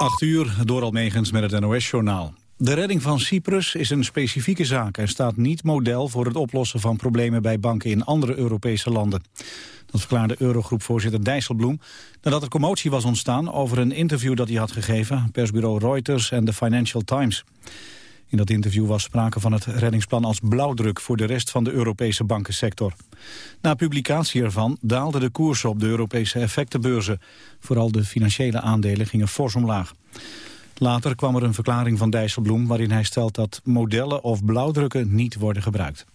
8 uur, door Almegens met het NOS-journaal. De redding van Cyprus is een specifieke zaak en staat niet model voor het oplossen van problemen bij banken in andere Europese landen. Dat verklaarde Eurogroepvoorzitter Dijsselbloem nadat er commotie was ontstaan over een interview dat hij had gegeven, persbureau Reuters en de Financial Times. In dat interview was sprake van het reddingsplan als blauwdruk voor de rest van de Europese bankensector. Na publicatie ervan daalden de koersen op de Europese effectenbeurzen. Vooral de financiële aandelen gingen fors omlaag. Later kwam er een verklaring van Dijsselbloem waarin hij stelt dat modellen of blauwdrukken niet worden gebruikt.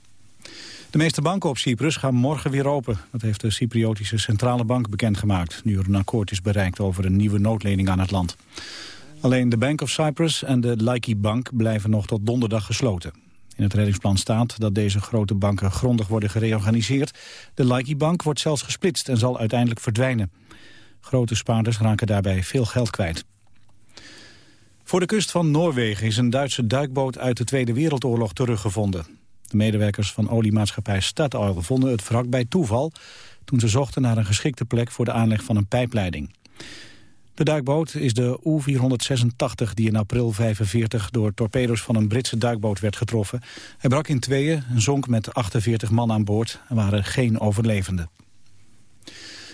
De meeste banken op Cyprus gaan morgen weer open. Dat heeft de Cypriotische Centrale Bank bekendgemaakt... nu er een akkoord is bereikt over een nieuwe noodlening aan het land. Alleen de Bank of Cyprus en de Laiki Bank blijven nog tot donderdag gesloten. In het reddingsplan staat dat deze grote banken grondig worden gereorganiseerd. De Laiki Bank wordt zelfs gesplitst en zal uiteindelijk verdwijnen. Grote spaarders raken daarbij veel geld kwijt. Voor de kust van Noorwegen is een Duitse duikboot uit de Tweede Wereldoorlog teruggevonden. De medewerkers van oliemaatschappij Statoil vonden het wrak bij toeval... toen ze zochten naar een geschikte plek voor de aanleg van een pijpleiding. De duikboot is de U-486 die in april 45 door torpedo's van een Britse duikboot werd getroffen. Hij brak in tweeën en zonk met 48 man aan boord. Er waren geen overlevenden.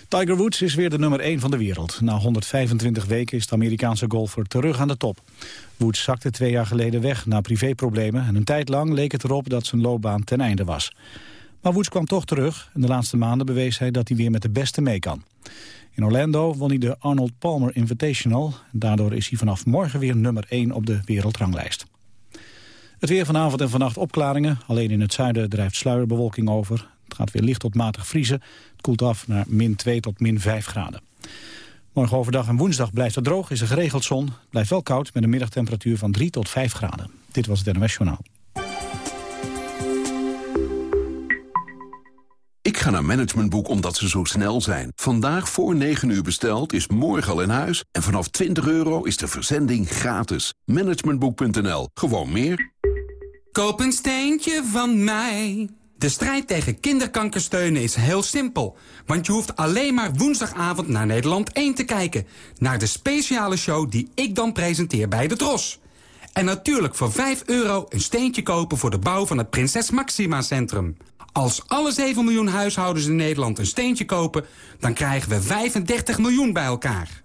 Tiger Woods is weer de nummer 1 van de wereld. Na 125 weken is de Amerikaanse golfer terug aan de top. Woods zakte twee jaar geleden weg na privéproblemen... en een tijd lang leek het erop dat zijn loopbaan ten einde was. Maar Woods kwam toch terug en de laatste maanden bewees hij dat hij weer met de beste mee kan. In Orlando won hij de Arnold Palmer Invitational. Daardoor is hij vanaf morgen weer nummer 1 op de wereldranglijst. Het weer vanavond en vannacht opklaringen. Alleen in het zuiden drijft sluierbewolking over. Het gaat weer licht tot matig vriezen. Het koelt af naar min 2 tot min 5 graden. Morgen overdag en woensdag blijft het droog, is er geregeld zon. Het blijft wel koud met een middagtemperatuur van 3 tot 5 graden. Dit was het NOS Journaal. Ga naar Managementboek omdat ze zo snel zijn. Vandaag voor 9 uur besteld is morgen al in huis. En vanaf 20 euro is de verzending gratis. Managementboek.nl. Gewoon meer. Koop een steentje van mij. De strijd tegen kinderkanker steunen is heel simpel. Want je hoeft alleen maar woensdagavond naar Nederland 1 te kijken. Naar de speciale show die ik dan presenteer bij de Tros. En natuurlijk voor 5 euro een steentje kopen voor de bouw van het Prinses Maxima Centrum. Als alle 7 miljoen huishoudens in Nederland een steentje kopen... dan krijgen we 35 miljoen bij elkaar.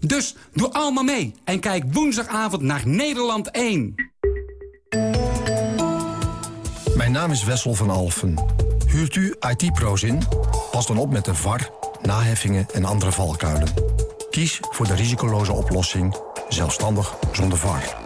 Dus doe allemaal mee en kijk woensdagavond naar Nederland 1. Mijn naam is Wessel van Alfen. Huurt u IT-pro's in? Pas dan op met de VAR, naheffingen en andere valkuilen. Kies voor de risicoloze oplossing, zelfstandig zonder VAR.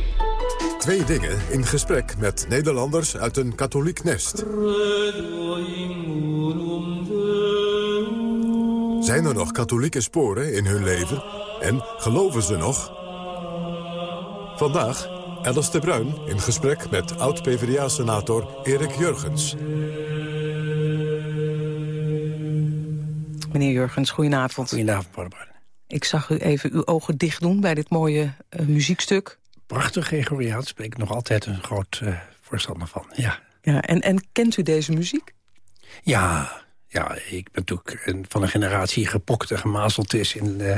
Twee dingen in gesprek met Nederlanders uit een katholiek nest. Zijn er nog katholieke sporen in hun leven? En geloven ze nog? Vandaag Alice de Bruin in gesprek met oud-PVDA-senator Erik Jurgens. Meneer Jurgens, goedenavond. Goedenavond, Barbara. Ik zag u even uw ogen dicht doen bij dit mooie uh, muziekstuk. Prachtig Gregoriaans, ben ik nog altijd een groot uh, voorstander van, ja. ja en, en kent u deze muziek? Ja, ja, ik ben natuurlijk een, van een generatie gepokt en gemazeld is... in uh,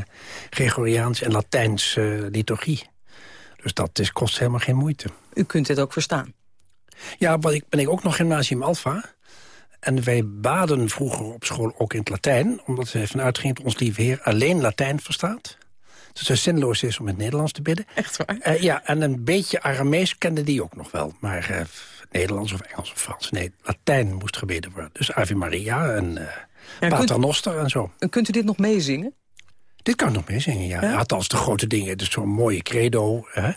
Gregoriaans en Latijns uh, liturgie. Dus dat is, kost helemaal geen moeite. U kunt dit ook verstaan? Ja, want ik ben ik ook nog gymnasium Alpha. En wij baden vroeger op school ook in het Latijn... omdat we vanuit gingen dat ons lieve heer alleen Latijn verstaat. Dus het zinloos is om in het Nederlands te bidden. Echt waar? Uh, ja, en een beetje Aramees kende die ook nog wel. Maar uh, Nederlands of Engels of Frans. Nee, Latijn moest gebeden worden. Dus Ave Maria en uh, ja, Pater Noster en zo. Kunt u dit nog meezingen? Dit kan ik nog meezingen, ja. ja? Althans, de grote dingen. Dus zo'n mooie credo, hè?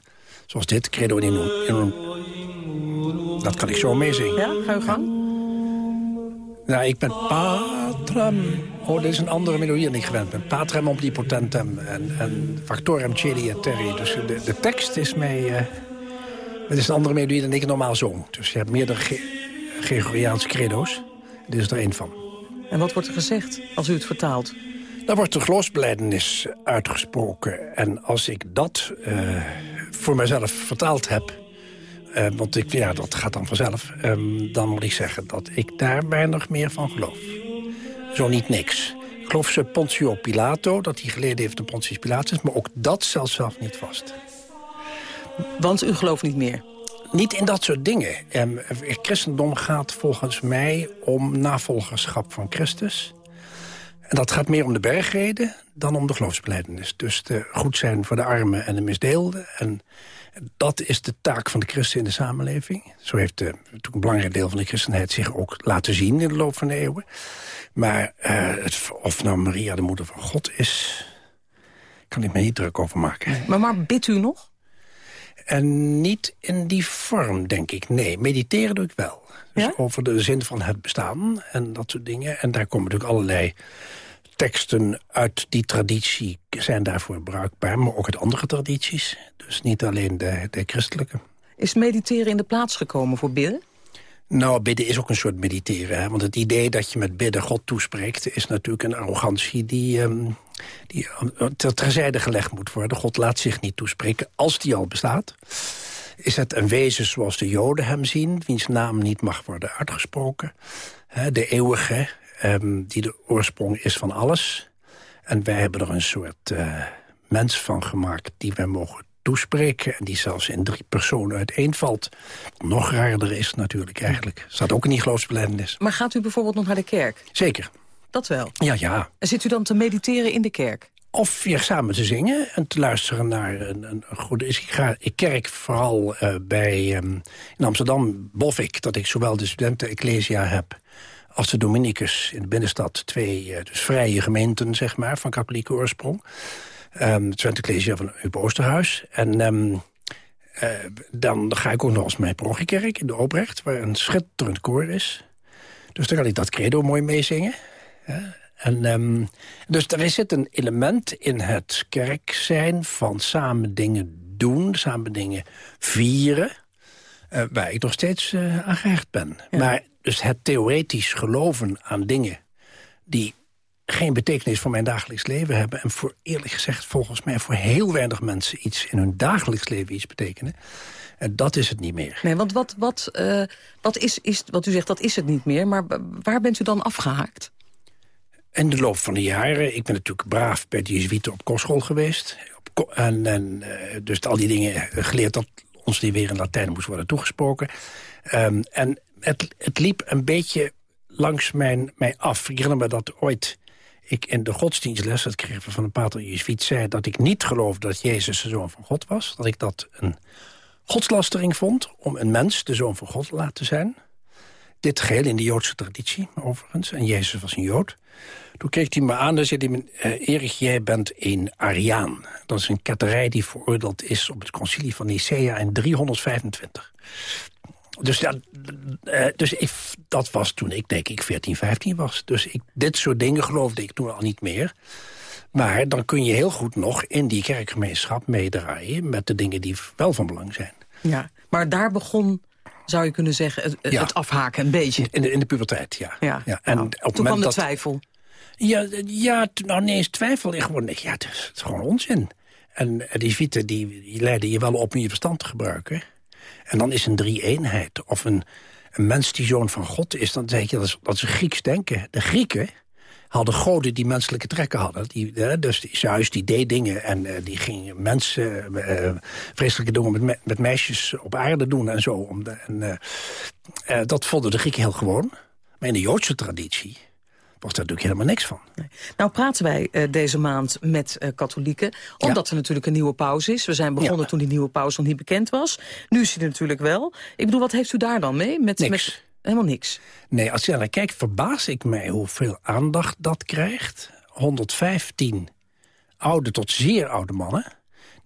zoals dit, credo in een... Dat kan ik zo meezingen. Ja, ga je gang. Nou, ik ben patrem... Oh, dit is een andere melodie dan ik gewend ben. Patrem omnipotentem en, en factorem celi et terri. Dus de, de tekst is mij... Uh, Het is een andere melodie dan ik normaal zong. Dus je hebt meerdere Ge Gregoriaanse credo's. Dit is er één van. En wat wordt er gezegd als u het vertaalt? Daar wordt de geloofsbeleidenis uitgesproken. En als ik dat uh, voor mezelf vertaald heb... Uh, want ik, ja, dat gaat dan vanzelf... Um, dan moet ik zeggen dat ik daar weinig meer van geloof. Zo niet niks. Ik geloof ze Pontio Pilato, dat hij geleden heeft aan Pontius Pilatus... maar ook dat stelt zelf niet vast. Want u gelooft niet meer? Niet in dat soort dingen. Um, christendom gaat volgens mij om navolgerschap van Christus... En dat gaat meer om de bergreden dan om de geloofsbeleidenis. Dus de goed zijn voor de armen en de misdeelden. En dat is de taak van de christen in de samenleving. Zo heeft de, natuurlijk een belangrijk deel van de christenheid zich ook laten zien in de loop van de eeuwen. Maar uh, het, of nou Maria de moeder van God is, kan ik me niet druk over maken. Maar, maar bidt u nog? En niet in die vorm, denk ik. Nee, mediteren doe ik wel. Dus ja? over de zin van het bestaan en dat soort dingen. En daar komen natuurlijk allerlei teksten uit die traditie zijn daarvoor bruikbaar. Maar ook uit andere tradities. Dus niet alleen de, de christelijke. Is mediteren in de plaats gekomen voor bidden? Nou, bidden is ook een soort mediteren. Hè? Want het idee dat je met bidden God toespreekt... is natuurlijk een arrogantie die, um, die terzijde gelegd moet worden. God laat zich niet toespreken als die al bestaat. Is het een wezen zoals de Joden hem zien... wiens naam niet mag worden uitgesproken. Hè? De eeuwige, um, die de oorsprong is van alles. En wij hebben er een soort uh, mens van gemaakt... die wij mogen toespreken... en die zelfs in drie personen uiteenvalt. Nog raarder is natuurlijk eigenlijk. Staat ook in die geloofsbeleidenis. Maar gaat u bijvoorbeeld nog naar de kerk? Zeker. Dat wel? Ja, ja. En zit u dan te mediteren in de kerk? Of weer samen te zingen en te luisteren naar een, een goede... Ik, ga, ik kerk vooral uh, bij, um, in Amsterdam, Bofik... dat ik zowel de studenten-ecclesia heb als de Dominicus in de binnenstad. Twee uh, dus vrije gemeenten, zeg maar, van katholieke oorsprong. Um, Twente van Huub Oosterhuis. En um, uh, dan ga ik ook nog eens mijn parochiekerk in de Oprecht... waar een schitterend koor is. Dus dan kan ik dat credo mooi meezingen. Ja. En, um, dus er zit een element in het kerk zijn van samen dingen doen... samen dingen vieren, uh, waar ik nog steeds uh, aan gehecht ben. Ja. Maar dus het theoretisch geloven aan dingen... die geen betekenis voor mijn dagelijks leven hebben... en voor eerlijk gezegd volgens mij voor heel weinig mensen... iets in hun dagelijks leven iets betekenen... En dat is het niet meer. Nee, want wat, wat, uh, wat, is, is, wat u zegt, dat is het niet meer. Maar waar bent u dan afgehaakt? In de loop van de jaren, ik ben natuurlijk braaf bij de Jezuïeten op kostschool geweest. Op, en, en uh, dus al die dingen geleerd dat ons die weer in Latijn moest worden toegesproken. Um, en het, het liep een beetje langs mijn, mij af. Ik herinner me dat ooit ik in de godsdienstles, dat kreeg van een pater Jezuïet, zei dat ik niet geloofde dat Jezus de Zoon van God was. Dat ik dat een godslastering vond om een mens de Zoon van God te laten zijn. Dit geheel in de Joodse traditie, overigens. En Jezus was een Jood. Toen keek hij me aan en zei hij... Uh, Erich, jij bent een Ariaan. Dat is een ketterij die veroordeeld is op het concilie van Nicea in 325. Dus, dat, uh, dus ik, dat was toen ik denk ik 14, 15 was. Dus ik, dit soort dingen geloofde ik toen al niet meer. Maar dan kun je heel goed nog in die kerkgemeenschap meedraaien... met de dingen die wel van belang zijn. Ja, maar daar begon zou je kunnen zeggen, het, ja. het afhaken een beetje. In de, in de puberteit, ja. ja. ja. En nou, op toen kwam de dat, twijfel. Ja, ja nou nee, eens twijfel. Ik gewoon, ja, het is, het is gewoon onzin. En die vieten die, die leiden je wel op om je verstand te gebruiken. En dan is een drie-eenheid. Of een, een mens die zoon van God is, dan zeg je dat is, dat is Grieks denken. De Grieken hadden goden die menselijke trekken hadden. Die, dus Zeus die deed dingen en uh, die ging mensen uh, vreselijke dingen met, me met meisjes op aarde doen en zo. Om de, en, dat vonden de Grieken heel gewoon. Maar in de Joodse traditie was daar natuurlijk helemaal niks van. Nee. Nou praten wij uh, deze maand met uh, katholieken, omdat ja. er natuurlijk een nieuwe paus is. We zijn begonnen ja. toen die nieuwe paus nog niet bekend was. Nu is hij natuurlijk wel. Ik bedoel, wat heeft u daar dan mee? Met, niks. Met, helemaal niks? Nee, als je naar kijkt, verbaas ik mij hoeveel aandacht dat krijgt. 115 oude tot zeer oude mannen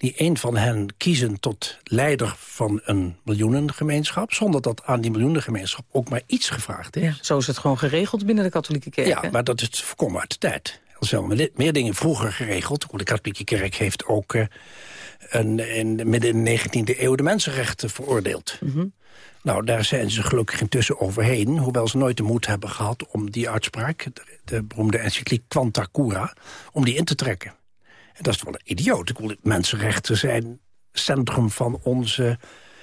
die een van hen kiezen tot leider van een miljoenengemeenschap... zonder dat aan die miljoenengemeenschap ook maar iets gevraagd is. Ja, zo is het gewoon geregeld binnen de katholieke kerk. Ja, maar dat is voorkomen uit de tijd. Er zijn wel meer dingen vroeger geregeld. De katholieke kerk heeft ook uh, een, in, midden in de 19e eeuw de mensenrechten veroordeeld. Mhm. Nou, daar zijn ze gelukkig intussen overheen... hoewel ze nooit de moed hebben gehad om die uitspraak... de, de beroemde encycliek Quanta Cura, om die in te trekken. En dat is wel een idioot. Ik bedoel, mensenrechten zijn centrum van onze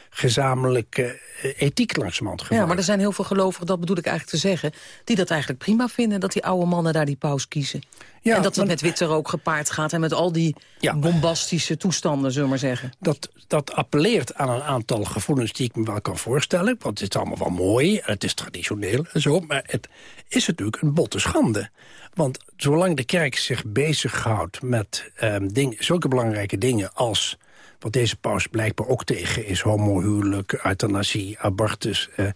gezamenlijke eh, ethiek langzamerhand geworden. Ja, maar er zijn heel veel gelovigen, dat bedoel ik eigenlijk te zeggen... die dat eigenlijk prima vinden, dat die oude mannen daar die paus kiezen. Ja, en dat het met witte rook gepaard gaat... en met al die bombastische toestanden, zullen we maar zeggen. dat, dat appelleert aan een aantal gevoelens die ik me wel kan voorstellen. Want het is allemaal wel mooi en het is traditioneel en zo. Maar het is natuurlijk een botte schande. Want zolang de kerk zich bezighoudt met ehm, zulke belangrijke dingen als... wat deze paus blijkbaar ook tegen is... homohuwelijk, euthanasie, abortus... eh,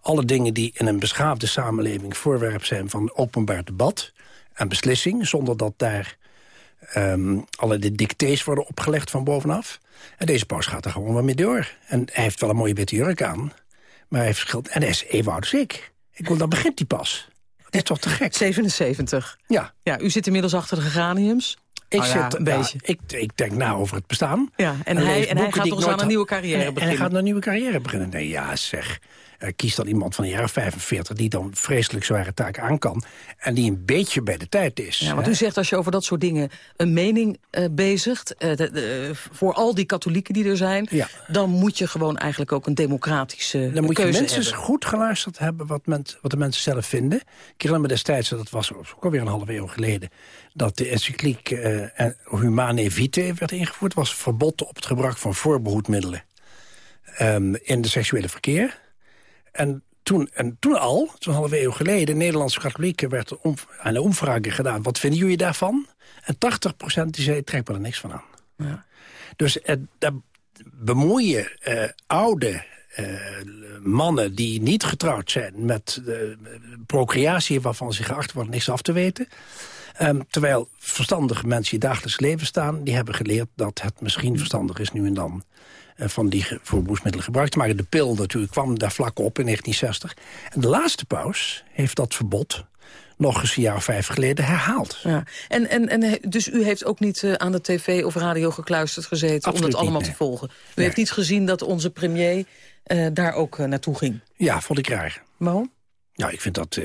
alle dingen die in een beschaafde samenleving voorwerp zijn van openbaar debat en beslissing... zonder dat daar ehm alle de dictées worden opgelegd van bovenaf. En deze paus gaat er gewoon wel mee door. En hij heeft wel een mooie witte jurk aan. Maar hij verschilt. En hij is even oud als ik. Ik wil, dan begint hij pas. Dat is toch te gek? 77. Ja. Ja, u zit inmiddels achter de geraniums. Ik, ja, zit, een ja, beetje. ik, ik denk na over het bestaan. Ja, en hij, en hij gaat ons aan een nieuwe carrière en, en hij beginnen. gaat een nieuwe carrière beginnen. Nee, ja, zeg. Eh, kies dan iemand van de jaren 45 die dan vreselijk zware taken aan kan. En die een beetje bij de tijd is. Ja, want hè. u zegt als je over dat soort dingen een mening eh, bezigt... eh, de- de- voor al die katholieken die er zijn... Ja. dan moet je gewoon eigenlijk ook een democratische Dan moet je keuze mensen hebben. goed geluisterd hebben wat, men, wat de mensen zelf vinden. Ik herinner me destijds, dat was ook alweer een halve eeuw geleden... dat de encycliek eh, Humane Vitae werd ingevoerd. was verbod op het gebruik van voorbehoedmiddelen ehm, in de seksuele verkeer. En toen, en toen al, zo'n halve eeuw geleden... Nederlandse katholieken werd er om, aan de omvragen gedaan... wat vinden jullie daarvan? En 80% die zei, trek me er niks van aan. Ja. Dus eh, daar bemoeien eh, oude eh, mannen die niet getrouwd zijn... met procreatie waarvan ze geacht worden niks af te weten... Ehm, terwijl verstandige mensen die dagelijks leven staan... die hebben geleerd dat het misschien verstandig is nu en dan... eh, van die ge- voorboedsmiddelen gebruik te maken. De pil natuurlijk kwam daar vlak op in 1960. En de laatste paus heeft dat verbod nog eens een jaar of vijf geleden herhaald. Ja. En, en, en, dus u heeft ook niet eh, aan de tv of radio gekluisterd gezeten... om dat allemaal niet, te volgen? U heeft niet gezien dat onze premier eh, daar ook naartoe ging? Ja, vond ik raar. Waarom? Nou, ik vind dat... eh,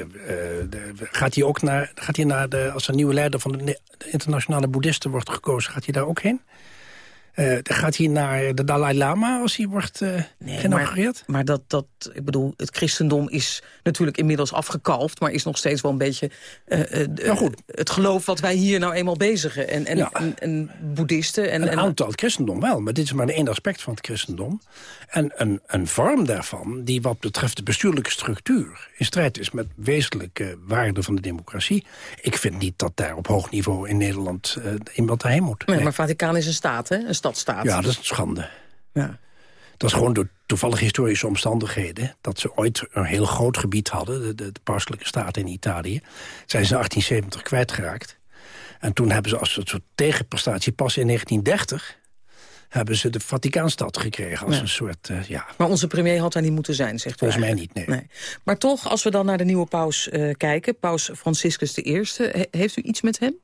de- gaat hij ook naar... Gaat hij naar de, als een nieuwe leider van de internationale boeddhisten wordt gekozen... gaat hij daar ook heen? Eh, gaat hij naar de Dalai Lama als hij wordt eh geïnaugureerd? Maar, maar dat, dat, ik bedoel, het christendom is natuurlijk inmiddels afgekalfd... maar is nog steeds wel een beetje eh, Nou goed. het geloof wat wij hier nou eenmaal bezigen. En, en, Ja. en, en boeddhisten... En, een en, aantal het christendom wel, maar dit is maar één aspect van het christendom. En een, een vorm daarvan, die wat betreft de bestuurlijke structuur... in strijd is met wezenlijke waarden van de democratie. Ik vind niet dat daar op hoog niveau in Nederland iemand heen moet. Nee, Nee. maar Vaticaan is een staat, hè? Een stadstaat. Ja, dat is een schande. Ja. Dat is gewoon door toevallige historische omstandigheden... dat ze ooit een heel groot gebied hadden, de, de, de pauselijke staat in Italië. Zijn ze in 1870 kwijtgeraakt. En toen hebben ze als een soort tegenprestatie pas in 1930... hebben ze de Vaticaanstad gekregen als Ja. een soort... eh, ja, Maar onze premier had daar niet moeten zijn, zegt u volgens mij niet, nee. Nee. Maar toch, als we dan naar de nieuwe paus eh, kijken... paus Franciscus I, he- heeft u iets met hem?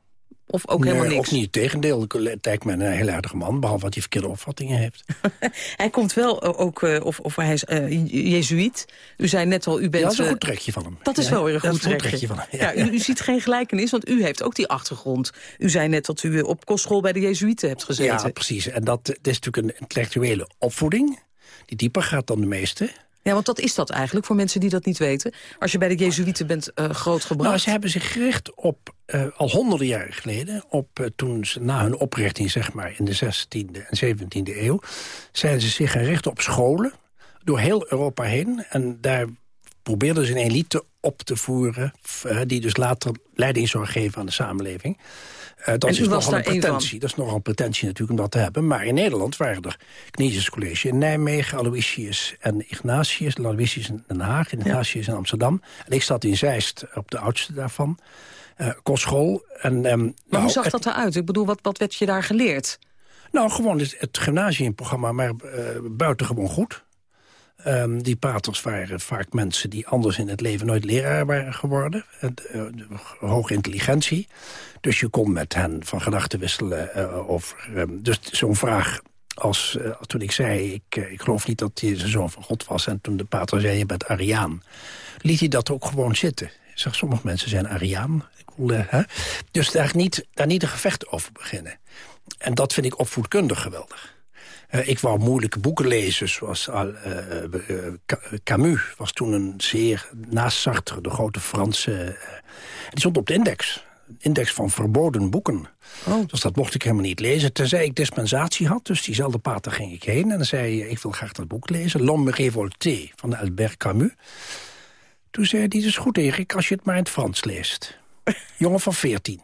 Of ook helemaal niks? Ook niet, tegendeel. Het lijkt me een heel aardige man... behalve dat hij verkeerde opvattingen heeft. Hij komt wel eh, ook, eh, of, of hij is eh jezuïet. U zei net al, u bent... Ja, dat is een goed trekje van hem. Dat is Ja, wel weer een goed trekje. trekje van hem. Ja, u, u ziet geen gelijkenis, want u heeft ook die achtergrond. U zei net dat u op kostschool bij de jezuïeten hebt gezeten. Ja, precies. En dat, dat is natuurlijk een intellectuele opvoeding... die dieper gaat dan de meeste. Ja, want wat is dat eigenlijk voor mensen die dat niet weten? Als je bij de jezuïeten bent eh, grootgebracht... Nou, ze hebben zich gericht op, eh, al honderden jaren geleden... op eh, toen ze na hun oprichting, zeg maar, in de 16e en 17e eeuw... zijn ze zich gericht op scholen door heel Europa heen. En daar probeerden ze een elite op te voeren... die dus later leiding zou geven aan de samenleving. Eh, dat En is nogal een pretentie. Dat is nogal een pretentie natuurlijk om dat te hebben. Maar in Nederland waren er College in Nijmegen... Aloysius en Ignatius. Aloysius in Den Haag, Ignatius in Amsterdam. En ik zat in Zeist op de oudste daarvan. eh kostschool. En, ehm, Maar nou, hoe zag het- dat eruit? Ik bedoel, wat, wat werd je daar geleerd? nou, gewoon het, het gymnasiumprogramma, maar eh, buitengewoon goed. Ehm, die paters waren vaak mensen die anders in het leven nooit leraar waren geworden. Eh, de hoge intelligentie. Dus je kon met hen van gedachten wisselen eh, over... ehm, dus zo'n vraag als, uh, toen ik zei, ik, uh, ik geloof niet dat hij de zoon van God was... en toen de pater zei, je bent Ariaan, liet hij dat ook gewoon zitten. Ik zeg, sommige mensen zijn Ariaan. Hè? Dus daar niet, daar niet een gevecht over beginnen. En dat vind ik opvoedkundig geweldig. Uh, ik wou moeilijke boeken lezen, zoals uh, uh, Camus was toen een zeer... naast Sartre, de grote Franse... die stond op de index. Index van verboden boeken. Oh. Dus dat mocht ik helemaal niet lezen, tenzij ik dispensatie had. Dus diezelfde pater ging ik heen en zei ik wil graag dat boek lezen. L'homme révolté van Albert Camus. Toen zei hij, dit is goed Erik, als je het maar in het Frans leest. Jongen van 14.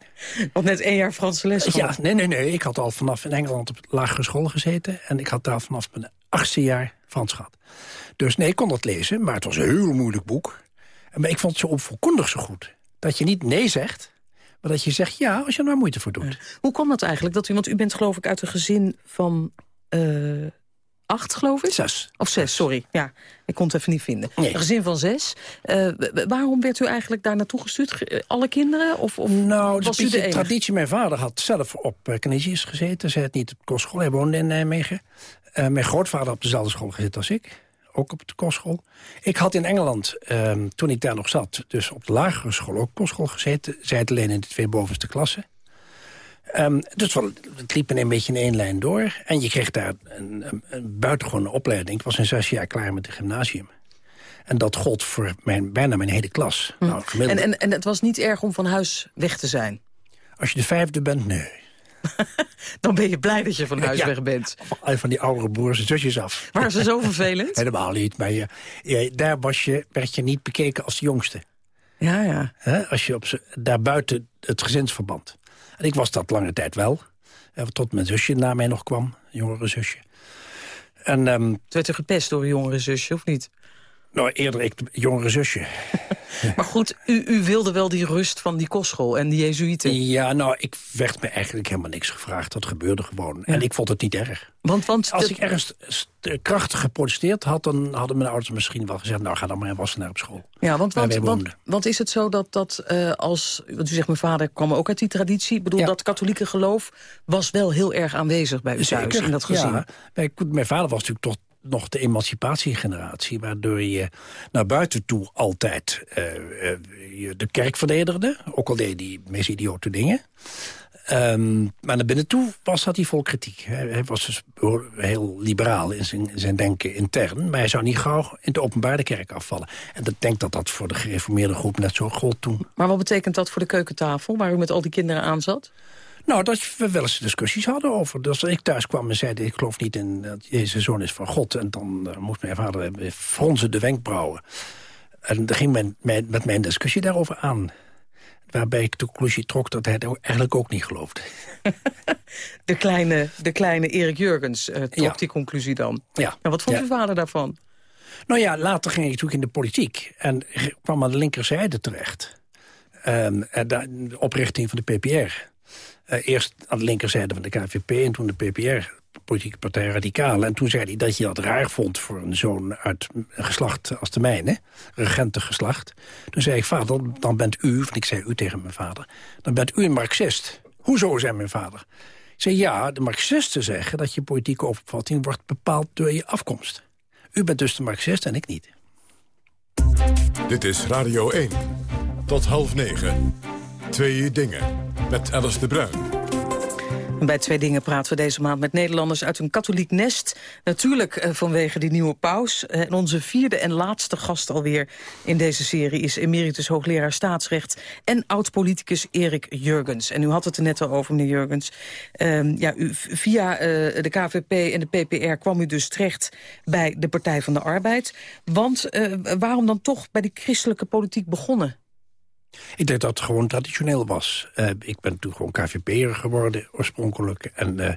Want net één jaar Franse les gehad. Ja, nee, nee, nee. Ik had al vanaf in Engeland op lagere school gezeten. En ik had daar vanaf mijn achtste jaar Frans gehad. Dus nee, ik kon dat lezen, maar het was een heel moeilijk boek. Maar ik vond het zo opvolkondig zo goed. Dat je niet nee zegt, maar dat je zegt ja als je er maar moeite voor doet. Hoe kwam dat eigenlijk? Dat u, want u bent geloof ik uit een gezin van... Uh, acht, geloof ik? Zes. Of zes, sorry. Ja, ik kon het even niet vinden. Een gezin van zes. Uh, waarom werd u eigenlijk daar naartoe gestuurd? Alle kinderen? Of, of nou, was u de traditie. Mijn vader had zelf op uh, gezeten. Zij het niet op kostschool. Hij woonde in Nijmegen. Uh, mijn grootvader op dezelfde school gezeten als ik. Ook op de kostschool. Ik had in Engeland, ehm, toen ik daar nog zat... dus op de lagere school ook kostschool gezeten. Zij het alleen in de twee bovenste klassen. Um, dus het liep een beetje in één lijn door. En je kreeg daar een, een, een buitengewone opleiding. Ik was in zes jaar klaar met het gymnasium. En dat gold voor mijn, bijna mijn hele klas. Hm. Nou, en, en, en het was niet erg om van huis weg te zijn? Als je de vijfde bent, nee. Dan ben je blij dat je van huis weg bent. Van, van die oudere broers en zusjes af. Waren ze zo vervelend? Helemaal niet. Maar je, je, daar was je, werd je niet bekeken als de jongste. Ja, ja. He, als je op daar buiten het gezinsverband. En ik was dat lange tijd wel. Eh, tot mijn zusje na mij nog kwam, een jongere zusje. En, um, werd u gepest door een jongere zusje, of niet? Nou, eerder ik, jongere zusje. maar goed, u, u, wilde wel die rust van die kostschool en die jezuïeten. Ja, nou, ik werd me eigenlijk helemaal niks gevraagd. Dat gebeurde gewoon. En ik vond het niet erg. Want, want Als ik ergens krachtig geprotesteerd had... dan hadden mijn ouders misschien wel gezegd... nou, ga dan maar wassen naar op school. Ja, want, want, want, want, is het zo dat, dat uh, als... want u zegt, mijn vader kwam ook uit die traditie. Ik bedoel, dat katholieke geloof was wel heel erg aanwezig bij u thuis in dat gezin. Ja, mijn vader was natuurlijk toch nog de emancipatiegeneratie... waardoor je naar buiten toe altijd uh, uh, de kerk verdedigde. Ook al deed hij meest idiote dingen. Um, maar naar binnen toe was dat hij vol kritiek. Hij, hij was dus heel liberaal in zijn, zijn, denken intern... maar hij zou niet gauw in de openbare kerk afvallen. En ik denk dat dat voor de gereformeerde groep net zo gold toen. Maar wat betekent dat voor de keukentafel... waar u met al die kinderen aan zat? Nou, dat we wel eens discussies hadden over. Dus als ik thuis kwam en zei, ik geloof niet in dat Jezus zoon is van God. En dan uh, moest mijn vader fronsen de wenkbrauwen. En dan ging men, met mijn discussie daarover aan. Waarbij ik de conclusie trok dat hij het eigenlijk ook niet geloofde. De kleine, de kleine Erik Jurgens uh, trok die conclusie dan. Ja. En wat vond ja. uw vader daarvan? Nou ja, later ging ik natuurlijk in de politiek. En kwam aan de linkerzijde terecht. Um, de oprichting van de PPR. Uh, eerst aan de linkerzijde van de KVP en toen de PPR, politieke partij Radicaal. En toen zei hij dat je dat raar vond voor een zoon uit geslacht als de mijne, regentengeslacht. Toen zei ik, vader, dan bent u, of ik zei u tegen mijn vader, dan bent u een marxist. Hoezo, zei mijn vader. Ik zei, ja, de marxisten zeggen dat je politieke opvatting wordt bepaald door je afkomst. U bent dus de marxist en ik niet. Dit is Radio 1. Tot half negen. Twee dingen. Met Alice de Bruin. Bij twee dingen praten we deze maand met Nederlanders uit een katholiek nest. Natuurlijk eh, vanwege die nieuwe paus. Eh, en onze vierde en laatste gast alweer in deze serie... is emeritus hoogleraar staatsrecht en oud-politicus Erik Jurgens. En u had het er net al over, meneer Jurgens. Uh, ja, u, via uh, de KVP en de PPR kwam u dus terecht bij de Partij van de Arbeid. Want waarom dan toch bij die christelijke politiek begonnen? Ik denk dat het gewoon traditioneel was. Uh, ik ben toen gewoon KVP'er geworden oorspronkelijk. En uh,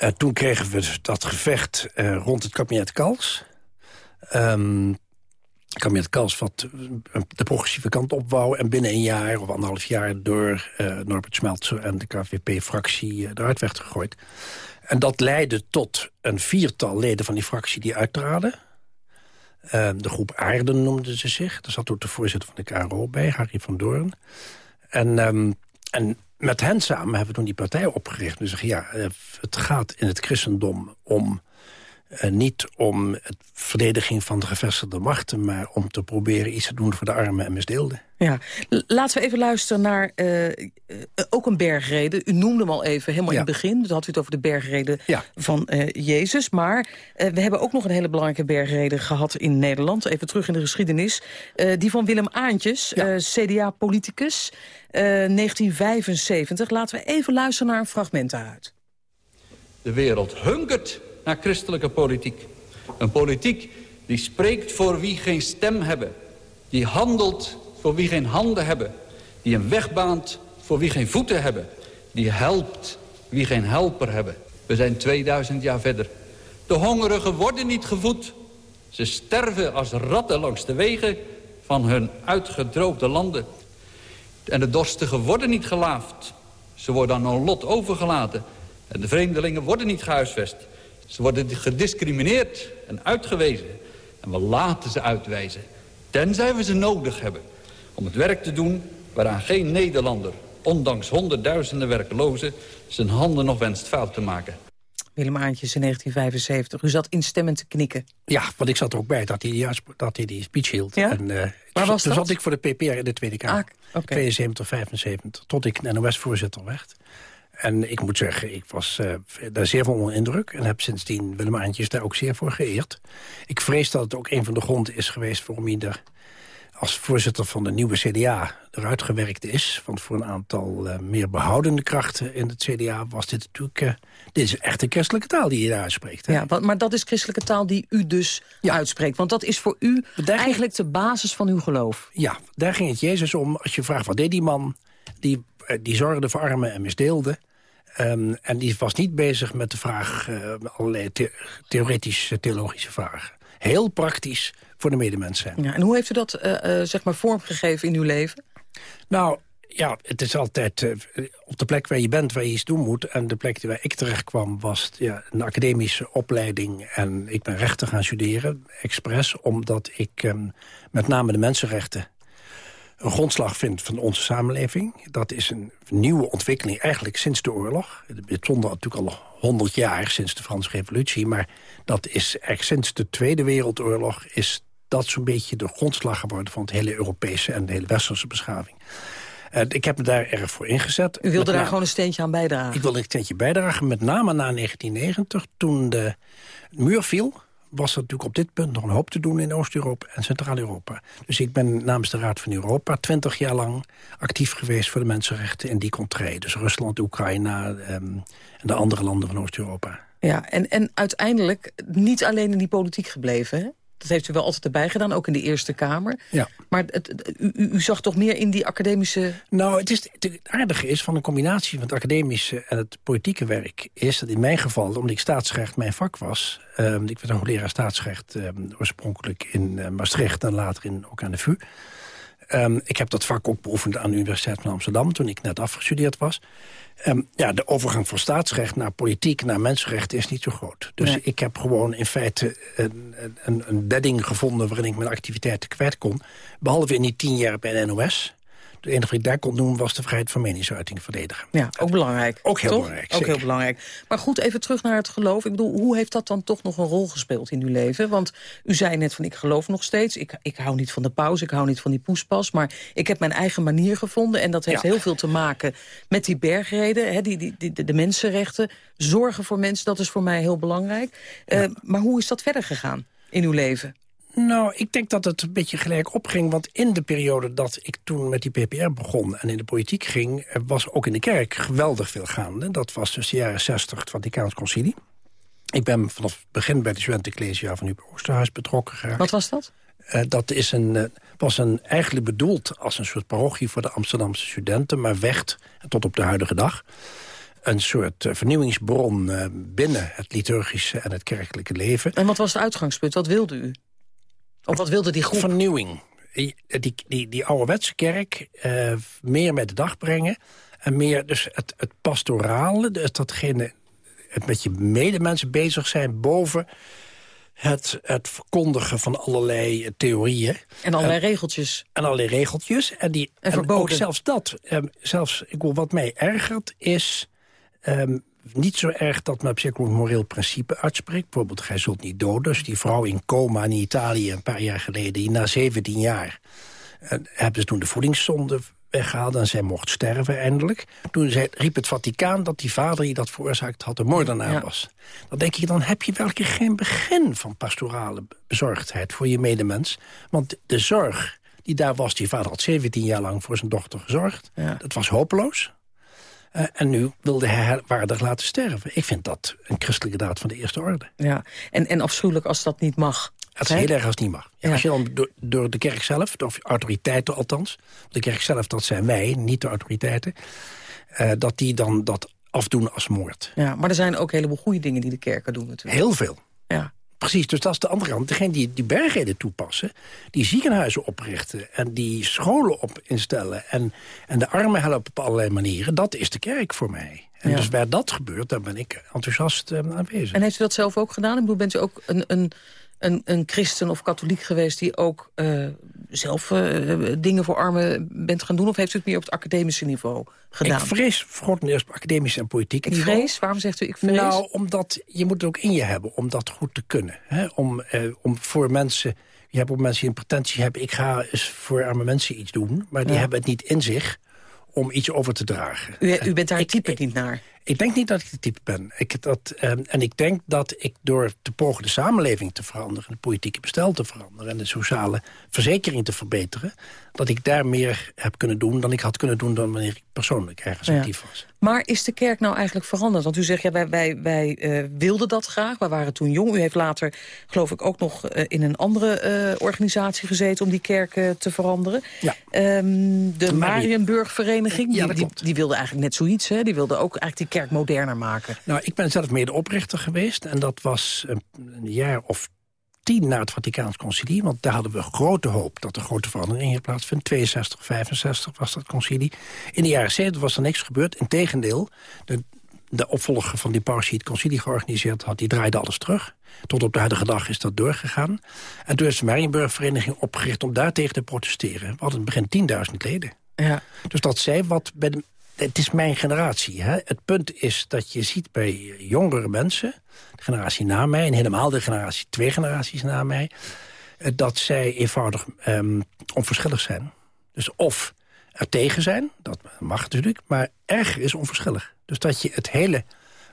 uh, toen kregen we dat gevecht rond het kabinet Kals. Um, het kabinet Kals wat de progressieve kant op wou... en binnen een jaar of anderhalf jaar door Norbert Smeltzer... en de KVP-fractie eruit werd gegooid. En dat leidde tot een viertal leden van die fractie die uittraden... Uh, de groep Aarden noemde ze zich. Daar zat ook de voorzitter van de KRO bij, Harry van Doorn. En, um, en met hen samen hebben we toen die partij opgericht. Dus ja, eh, het gaat in het christendom om... Uh, niet om het verdediging van de gevestigde machten... maar om te proberen iets te doen voor de armen en misdeelden. Ja, laten we even luisteren naar uh, uh, ook een bergreden. U noemde hem al even, helemaal ja. in het begin. Dan had u het over de bergreden ja. van uh, Jezus. Maar we hebben ook nog een hele belangrijke bergreden gehad in Nederland. Even terug in de geschiedenis. die van Willem Aantjes, ja. CDA-politicus, 1975. Laten we even luisteren naar een fragment daaruit. De wereld hunkert christelijke politiek. Een politiek die spreekt voor wie geen stem hebben. Die handelt voor wie geen handen hebben. Die een weg baant voor wie geen voeten hebben. Die helpt wie geen helper hebben. We zijn 2000 jaar verder. De hongerigen worden niet gevoed. Ze sterven als ratten langs de wegen van hun uitgedroogde landen. En de dorstigen worden niet gelaafd. Ze worden aan hun lot overgelaten. En de vreemdelingen worden niet gehuisvest. Ze worden gediscrimineerd en uitgewezen. En we laten ze uitwijzen. Tenzij we ze nodig hebben om het werk te doen waaraan geen Nederlander, ondanks honderdduizenden werklozen, zijn handen nog wenst fout te maken. Willem Aantjes in 1975. U zat instemmend te knikken. Ja, want ik zat er ook bij dat hij, dat hij die speech hield. Ja? En, uh, Waar was toen dat? zat ik voor de PPR in de Tweede Kamer. Ah, okay. 72, 75, tot ik NOS-voorzitter werd. En ik moet zeggen, ik was uh, daar zeer van onder indruk... en heb sindsdien Willem Aantjes daar ook zeer voor geëerd. Ik vrees dat het ook een van de gronden is geweest... waarom hij er als voorzitter van de nieuwe CDA eruit gewerkt is. Want voor een aantal uh, meer behoudende krachten in het CDA was dit natuurlijk... Uh, dit is echt een christelijke taal die je daar uitspreekt. Hè? Ja, maar dat is christelijke taal die u dus ja. uitspreekt. Want dat is voor u eigenlijk de basis van uw geloof. Ja, daar ging het Jezus om. Als je vraagt, wat deed die man? Die, uh, die zorgde voor armen en misdeelden. Um, en die was niet bezig met de vraag, allerlei the theoretische, theologische vragen. Heel praktisch voor de medemens zijn. Ja, en hoe heeft u dat uh, uh, zeg maar vormgegeven in uw leven? Nou, ja, het is altijd uh, op de plek waar je bent, waar je iets doen moet. En de plek waar ik terecht kwam was ja, een academische opleiding. En ik ben rechten gaan studeren, expres, omdat ik um, met name de mensenrechten een grondslag vind van onze samenleving. Dat is een nieuwe ontwikkeling eigenlijk sinds de oorlog. Het bestond natuurlijk al 100 jaar sinds de Franse revolutie... maar dat is echt sinds de Tweede Wereldoorlog... is dat zo'n beetje de grondslag geworden van het hele Europese... en de hele westerse beschaving. Uh, ik heb me daar erg voor ingezet. U wilde daar gewoon een steentje aan bijdragen? Ik wilde een steentje bijdragen, met name na 1990... toen de muur viel was er natuurlijk op dit punt nog een hoop te doen in Oost-Europa en Centraal-Europa. Dus ik ben namens de Raad van Europa twintig jaar lang actief geweest voor de mensenrechten in die contrée. Dus Rusland, Oekraïne um, en de andere landen van Oost-Europa. Ja, en, en uiteindelijk niet alleen in die politiek gebleven, hè? Dat heeft u wel altijd erbij gedaan, ook in de Eerste Kamer. Ja. Maar het, u, u, zag toch meer in die academische... Nou, het, is, het aardige is van een combinatie van het academische en het politieke werk... is dat in mijn geval, omdat ik staatsrecht mijn vak was... Um, ik werd hoogleraar staatsrecht um, oorspronkelijk in uh, Maastricht... en later in, ook aan de VU. Um, ik heb dat vak ook beoefend aan de Universiteit van Amsterdam... toen ik net afgestudeerd was. Um, ja, de overgang van staatsrecht naar politiek, naar mensenrechten is niet zo groot. Dus nee. ik heb gewoon in feite een, een, een bedding gevonden... waarin ik mijn activiteiten kwijt kon. Behalve in die tien jaar bij de NOS. Het enige wat ik daar kon doen was de vrijheid van meningsuiting verdedigen. Ja, ook belangrijk. Ook heel toch? belangrijk, Ook heel belangrijk. Maar goed, even terug naar het geloof. Ik bedoel, hoe heeft dat dan toch nog een rol gespeeld in uw leven? Want u zei net van, ik geloof nog steeds. Ik, ik hou niet van de pauze, ik hou niet van die poespas. Maar ik heb mijn eigen manier gevonden. En dat heeft Ja. heel veel te maken met die bergreden. Hè, die, die, die, de, de mensenrechten. Zorgen voor mensen, dat is voor mij heel belangrijk. Uh, maar hoe is dat verder gegaan in uw leven? Nou, ik denk dat het een beetje gelijk opging. Want in de periode dat ik toen met die PPR begon en in de politiek ging... was ook in de kerk geweldig veel gaande. Dat was tussen de jaren 60 het Vaticaans Concilie. Ik ben vanaf het begin bij de studentenclesiaal van Huub Oosterhuis betrokken geraakt. Wat was dat? Uh, dat is een, uh, was een, eigenlijk bedoeld als een soort parochie voor de Amsterdamse studenten... maar werd, tot op de huidige dag, een soort uh, vernieuwingsbron binnen het liturgische en het kerkelijke leven. En wat was het uitgangspunt? Wat wilde u? Of wat wilde die groep? Vernieuwing. Die, die, die, die ouderwetse kerk uh, meer met de dag brengen. En meer dus het, het pastorale, dus datgene, het met je medemensen bezig zijn boven het, het verkondigen van allerlei eh, theorieën. En allerlei regeltjes. En allerlei regeltjes. En, die, En en, ook zelfs dat. ehm, zelfs, ik wil, wat mij ergert is... ehm, niet zo erg dat men op zich een moreel principe uitspreekt. Bijvoorbeeld, gij zult niet doden. Dus die vrouw in coma in Italië een paar jaar geleden... die na 17 jaar eh, hebben ze toen de voedingszonde weggehaald... en zij mocht sterven eindelijk. Toen zei, riep het Vaticaan dat die vader die dat veroorzaakt had... een moordenaar Ja. was. Dan denk ik, dan heb je werkelijk geen begin van pastorale bezorgdheid voor je medemens. Want de zorg die daar was, die vader had 17 jaar lang voor zijn dochter gezorgd. Ja. Dat was hopeloos. Eh, en nu wilde hij haar waardig laten sterven. Ik vind dat een christelijke daad van de eerste orde. Ja. En, en afschuwelijk als dat niet mag. Het is heel erg als het niet mag. Ja, Ja. Als je dan door, door de kerk zelf, of autoriteiten althans... de kerk zelf, dat zijn wij, niet de autoriteiten... eh, dat die dan dat afdoen als moord. Ja, maar er zijn ook een heleboel goede dingen die de kerken doen natuurlijk. Heel veel. Ja. Precies, dus dat is de andere kant. Degene die die bergreden toepassen, die ziekenhuizen oprichten... en die scholen op instellen en, en de armen helpen op allerlei manieren... dat is de kerk voor mij. En Ja. dus waar dat gebeurt, daar ben ik enthousiast eh, aanwezig. En heeft u dat zelf ook gedaan? Ik bedoel, bent u ook een, een, een, een christen of katholiek geweest... die ook eh, zelf eh, dingen voor armen bent gaan doen? Of heeft u het meer op het academische niveau gedaan? Ik vrees grotendeels op academisch en politiek Ik niveau. vrees? Waarom zegt u ik vrees? Nou, omdat je moet het ook in je hebben om dat goed te kunnen. Hè? Om, eh, om voor mensen... Je hebt ook mensen die een pretentie hebben... ik ga eens voor arme mensen iets doen. Maar die Ja. hebben het niet in zich om iets over te dragen. u, u bent daar het type niet naar. Ik denk niet dat ik de type ben. Ik, dat, eh, en ik denk dat ik door te pogen de samenleving te veranderen... de politieke bestel te veranderen... en de sociale verzekering te verbeteren... dat ik daar meer heb kunnen doen dan ik had kunnen doen... dan wanneer ik persoonlijk ergens Ja. actief was. Maar is de kerk nou eigenlijk veranderd? Want u zegt, ja, wij, wij, wij eh, wilden dat graag. Wij waren toen jong. U heeft later, geloof ik, ook nog eh, in een andere eh, organisatie gezeten... om die kerk te veranderen. Ja. Ehm, de Marie- Marienburg-vereniging, Ja, die, die, die wilde eigenlijk net zoiets. Hè? Die wilde ook eigenlijk die kerk moderner maken. Nou, ik ben zelf medeoprichter geweest. En dat was een, een jaar of tien na het Vaticaans Concilie. Want daar hadden we grote hoop dat er grote veranderingen in plaatsvinden. 62, 65 was dat concilie. In de jaren 70 was er niks gebeurd. Integendeel, de, de opvolger van die paus die het concilie georganiseerd had... die draaide alles terug. Tot op de huidige dag is dat doorgegaan. En toen is de Marienburg-vereniging opgericht om daartegen te protesteren. We hadden in het begin 10.000 leden. Ja. Dus dat zei wat bij de, het is mijn generatie. Hè? Het punt is dat je ziet bij jongere mensen... de generatie na mij en helemaal de generatie... twee generaties na mij... eh, dat zij eenvoudig ehm, onverschillig zijn. Dus of er tegen zijn, dat mag natuurlijk... maar erger is onverschillig. Dus dat je het hele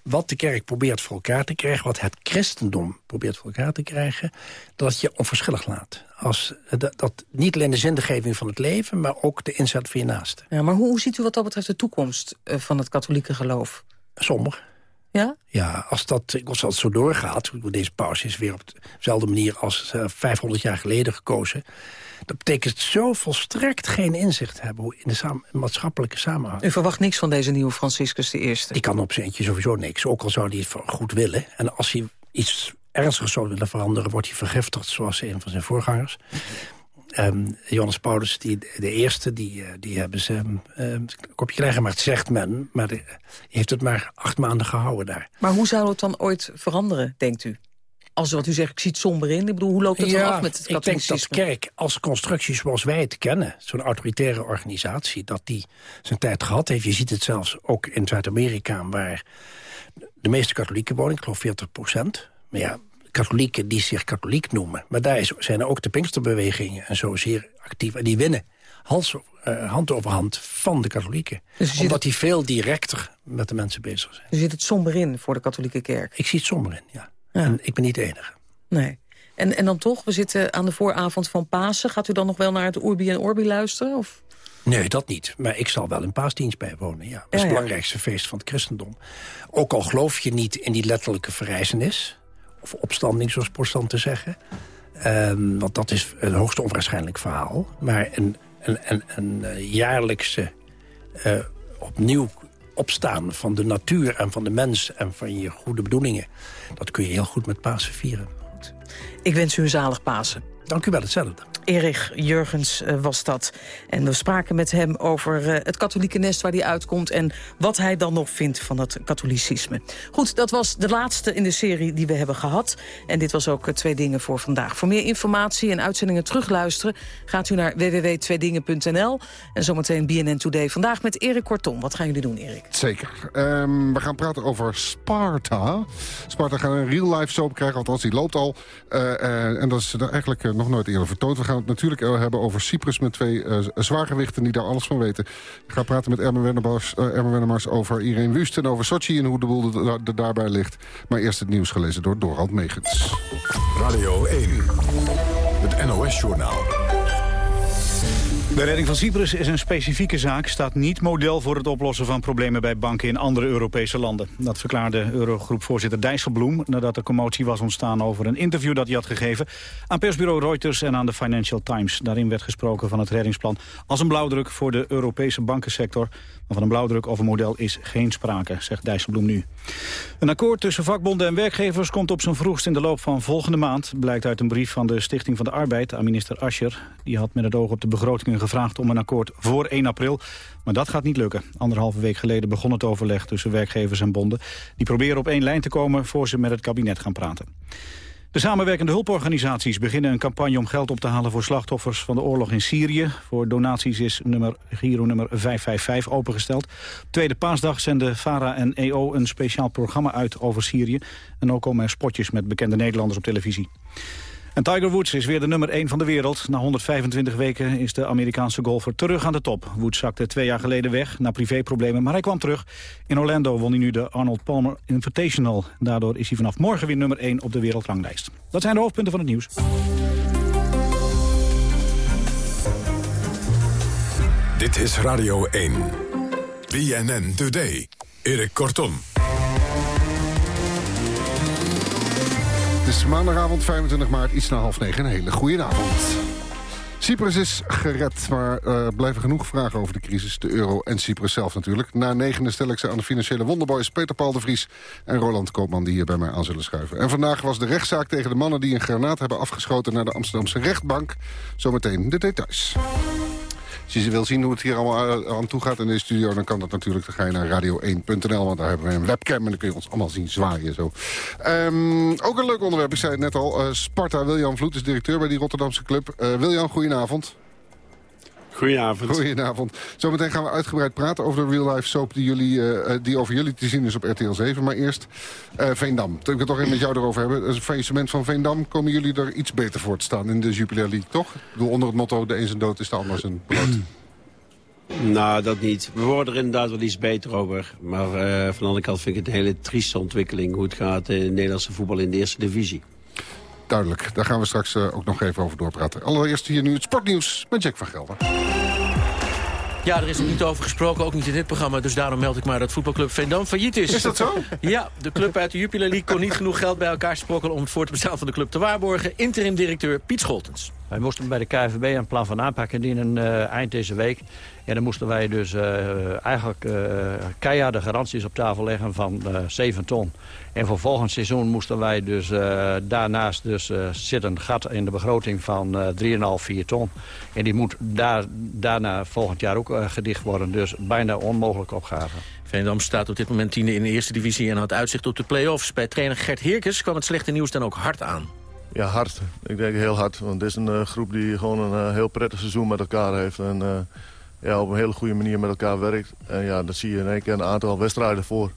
wat de kerk probeert voor elkaar te krijgen... wat het christendom probeert voor elkaar te krijgen... dat je onverschillig laat. Als, eh, dat, dat niet alleen de zingeving van het leven... maar ook de inzet van je naaste. Ja, maar hoe, hoe ziet u wat dat betreft de toekomst eh, van het katholieke geloof? Somber. Ja? Ja, als dat, als dat zo doorgaat... deze pauze is weer op dezelfde manier als eh, 500 jaar geleden gekozen... dat betekent zo volstrekt geen inzicht hebben... in de maatschappelijke samenhang. U verwacht niks van deze nieuwe Franciscus de Eerste? Die kan op zijn eentje sowieso niks, ook al zou hij het goed willen. En als hij iets ernstigs zou willen veranderen... wordt hij vergiftigd, zoals een van zijn voorgangers. Ehm, Johannes Paulus, die, de eerste, die, eh, die hebben ze um, een kopje klein gemaakt, zegt men. Maar de, hij heeft het maar acht maanden gehouden daar. Maar hoe zou het dan ooit veranderen, denkt u? Als wat u zegt, ik zie het somber in. Ik bedoel, hoe loopt het dan af met het ik denk katholicisme? dat kerk als constructie zoals wij het kennen... zo'n autoritaire organisatie, dat die zijn tijd gehad heeft. Je ziet het zelfs ook in Zuid-Amerika... waar de meeste katholieken wonen, ik geloof 40 procent. Maar ja, katholieken die zich katholiek noemen. Maar daar zijn ook de Pinksterbewegingen en zo zeer actief. En die winnen hals, eh, hand over hand van de katholieken. Dus Omdat die veel directer met de mensen bezig zijn. U zit het somber in voor de katholieke kerk? Ik zie het somber in, ja. En ik ben niet de enige. Nee. En, en dan toch, we zitten aan de vooravond van Pasen. Gaat u dan nog wel naar het Urbi en Orbi luisteren? Of? Nee, dat niet. Maar ik zal wel een paasdienst bijwonen, ja. Dat is Ja, ja. het belangrijkste feest van het christendom. Ook al geloof je niet in die letterlijke verrijzenis... of opstanding, zoals protestanten zeggen... Ehm, want dat is een hoogst onwaarschijnlijk verhaal. Maar een, een, een, een eh, jaarlijkse eh, opnieuw opstaan van de natuur en van de mens... en van je goede bedoelingen... dat kun je heel goed met Pasen vieren. Ik wens u een zalig Pasen. Dank u wel, hetzelfde. Erich Jurgens uh, was dat. En we spraken met hem over uh, het katholieke nest waar hij uitkomt... en wat hij dan nog vindt van het katholicisme. Goed, dat was de laatste in de serie die we hebben gehad. En dit was ook uh, Twee Dingen voor vandaag. Voor meer informatie en uitzendingen terugluisteren... gaat u naar www.tweedingen.nl. En zometeen BNN Today. Vandaag met Erik Kortom. Wat gaan jullie doen, Erik? Zeker. Um, we gaan praten over Sparta. Sparta gaat een real-life soap krijgen, althans die loopt al. en dat is eigenlijk nog nooit eerder vertoond. We gaan het natuurlijk hebben over Cyprus met twee uh, zwaargewichten die daar alles van weten. Ik ga praten met Ermen Wennemars, uh, over Irene Wust en over Sochi en hoe de boel er, daarbij ligt. Maar eerst het nieuws gelezen door Dorald Megens. Radio 1, het NOS-journaal. De redding van Cyprus is een specifieke zaak, staat niet model voor het oplossen van problemen bij banken in andere Europese landen. Dat verklaarde Eurogroepvoorzitter Dijsselbloem nadat er commotie was ontstaan over een interview dat hij had gegeven aan persbureau Reuters en aan de Financial Times. Daarin werd gesproken van het reddingsplan als een blauwdruk voor de Europese bankensector. Maar van een blauwdruk een model is geen sprake, zegt Dijsselbloem nu. Een akkoord tussen vakbonden en werkgevers komt op zijn vroegst in de loop van volgende maand. Blijkt uit een brief van de Stichting van de Arbeid aan minister Ascher. Die had met het oog op de begrotingen gevraagd om een akkoord voor 1 april. Maar dat gaat niet lukken. Anderhalve week geleden begon het overleg tussen werkgevers en bonden. Die proberen op één lijn te komen voor ze met het kabinet gaan praten. De samenwerkende hulporganisaties beginnen een campagne om geld op te halen voor slachtoffers van de oorlog in Syrië. Voor donaties is nummer, Giro nummer 555 opengesteld. tweede paasdag zenden VARA en EO een speciaal programma uit over Syrië. En ook komen er spotjes met bekende Nederlanders op televisie. En Tiger Woods is weer de nummer 1 van de wereld. Na 125 weken is de Amerikaanse golfer terug aan de top. Woods zakte twee jaar geleden weg na privéproblemen, maar hij kwam terug. In Orlando won hij nu de Arnold Palmer Invitational. Daardoor is hij vanaf morgen weer nummer 1 op de wereldranglijst. Dat zijn de hoofdpunten van het nieuws. Dit is Radio 1. BNN Today. Erik Kortom. Maandagavond 25 maart, iets na half negen. Een hele goede avond. Cyprus is gered, maar er uh, blijven genoeg vragen over de crisis. De euro en Cyprus zelf natuurlijk. Na negende stel ik ze aan de financiële wonderboys Peter Paul de Vries en Roland Koopman... die hier bij mij aan zullen schuiven. En vandaag was de rechtszaak tegen de mannen die een granaat hebben afgeschoten... naar de Amsterdamse rechtbank. Zometeen de details. Als je wil zien hoe het hier allemaal eh, aan toe gaat in de studio... dan kan dat natuurlijk. Dan ga je naar radio1.nl, want daar hebben we een webcam... en dan kun je ons allemaal zien zwaaien. Zo. Um, ook een leuk onderwerp, ik zei het net al. Uh, Sparta, Wiljan Vloed is directeur bij die Rotterdamse club. Uh, Wiljan, goedenavond. Goedenavond. Goedenavond. Zometeen gaan we uitgebreid praten over de real life soap die, jullie, uh, die over jullie te zien is op RTL 7. Maar eerst uh, Veendam. Toen ik het toch even met jou erover hebben. Het faillissement van Veendam. Komen jullie er iets beter voor te staan in de Jupiler League, toch? Bedoel, onder het motto de een zijn dood is de ander zijn brood. Nou, dat niet. We worden er inderdaad wel iets beter over. Maar uh, van de andere kant vind ik het een hele trieste ontwikkeling... hoe het gaat in het Nederlandse voetbal in de eerste divisie. Duidelijk. Daar gaan we straks uh, ook nog even over doorpraten. Allereerst hier nu het sportnieuws met Jack van Gelder. Ja, er is nog niet over gesproken, ook niet in dit programma. Dus daarom meld ik maar dat voetbalclub Veendam failliet is. Is dat zo? Ja, de club uit de Jupiler League kon niet genoeg geld bij elkaar sprokkelen... om het voortbestaan van de club te waarborgen. Interim-directeur Piet Scholtens. Wij moesten bij de KVB een plan van aanpak indienen uh, eind deze week. En dan moesten wij dus uh, eigenlijk uh, keiharde garanties op tafel leggen van 7 ton. En voor volgend seizoen moesten wij dus daarnaast dus zit een gat in de begroting van 3,5, 4 ton. En die moet daar, daarna volgend jaar ook gedicht worden. Dus bijna onmogelijke opgave. Veendam staat op dit moment tiende in de eerste divisie en had uitzicht op de play-offs. Bij trainer Gert Heerkes kwam het slechte nieuws dan ook hard aan. Ja, hard. Ik denk heel hard. Want het is een uh, groep die gewoon een uh, heel prettig seizoen met elkaar heeft. En uh, ja, op een hele goede manier met elkaar werkt. En ja, dat zie je in één keer een aantal wedstrijden voor.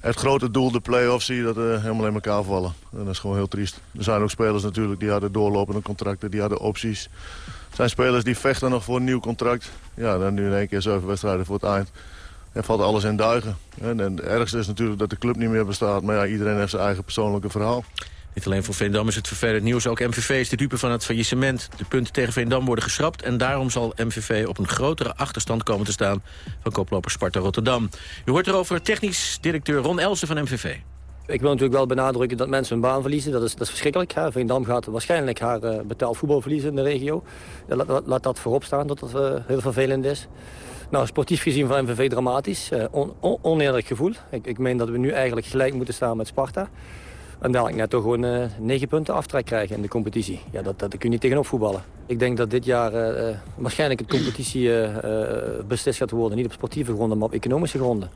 Het grote doel, de play-offs, zie je dat helemaal in elkaar vallen. En dat is gewoon heel triest. Er zijn ook spelers natuurlijk die hadden doorlopende contracten, die hadden opties. Er zijn spelers die vechten nog voor een nieuw contract. Ja, dan nu in één keer zeven wedstrijden voor het eind. Er valt alles in duigen. En, en het ergste is natuurlijk dat de club niet meer bestaat. Maar ja, iedereen heeft zijn eigen persoonlijke verhaal. Niet alleen voor Veendam is het vervelend nieuws. Ook MVV is de dupe van het faillissement. De punten tegen Veendam worden geschrapt. En daarom zal MVV op een grotere achterstand komen te staan... van koploper Sparta Rotterdam. U hoort erover technisch directeur Ron Elsen van MVV. Ik wil natuurlijk wel benadrukken dat mensen hun baan verliezen. Dat is, dat is verschrikkelijk. Hè. Veendam gaat waarschijnlijk haar uh, betaald voetbal verliezen in de regio. Laat, laat, dat voorop staan dat dat uh, heel vervelend is. Nou, sportief gezien van MVV dramatisch. On, oneerlijk gevoel. Ik, ik meen dat we nu eigenlijk gelijk moeten staan met Sparta. En dadelijk net toch gewoon uh, negen punten aftrek krijgen in de competitie. Ja, dat, dat kun je niet tegenop voetballen. Ik denk dat dit jaar uh, waarschijnlijk het competitie beslist gaat worden. Niet op sportieve gronden, maar op economische gronden.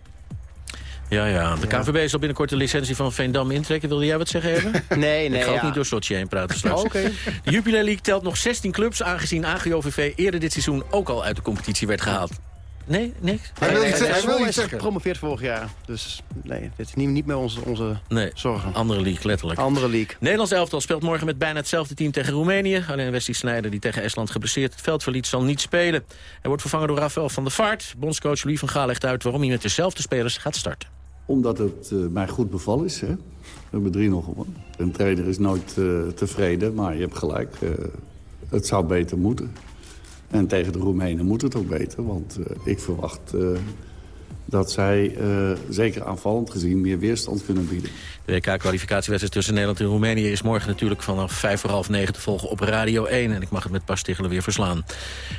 Ja, ja. De KVB zal binnenkort de licentie van Veendam intrekken. Wilde jij wat zeggen, even? nee, nee. Ik ga ook ja. niet door Sochi heen praten straks. Oh, okay. De Jupiler League telt nog 16 clubs... aangezien AGOVV eerder dit seizoen ook al uit de competitie werd gehaald. Nee, niks? Hij wil iets zeggen. Hij wil is gepromoveerd vorig jaar. Dus nee, dit is niet, niet meer onze, onze Nee, zorgen. andere league, letterlijk. Andere league. Nederlands elftal speelt morgen met bijna hetzelfde team tegen Roemenië. Alleen Wesley Sneijder, die tegen Estland geblesseerd het veld verliet, zal niet spelen. Hij wordt vervangen door Rafael van der Vaart. Bondscoach Louis van Gaal legt uit waarom hij met dezelfde spelers gaat starten. Omdat het uh, mij goed bevallen is. Hè? We hebben 3-0 gewonnen. Een trainer is nooit uh, tevreden, maar je hebt gelijk. Uh, het zou beter moeten. En tegen de Roemenen moet het ook beter, want uh, ik verwacht uh, dat zij, uh, zeker aanvallend gezien, meer weerstand kunnen bieden. De WK-kwalificatiewedstrijd tussen Nederland en Roemenië is morgen natuurlijk vanaf vijf voor half negen te volgen op Radio 1. En ik mag het met Bas Tichelen weer verslaan.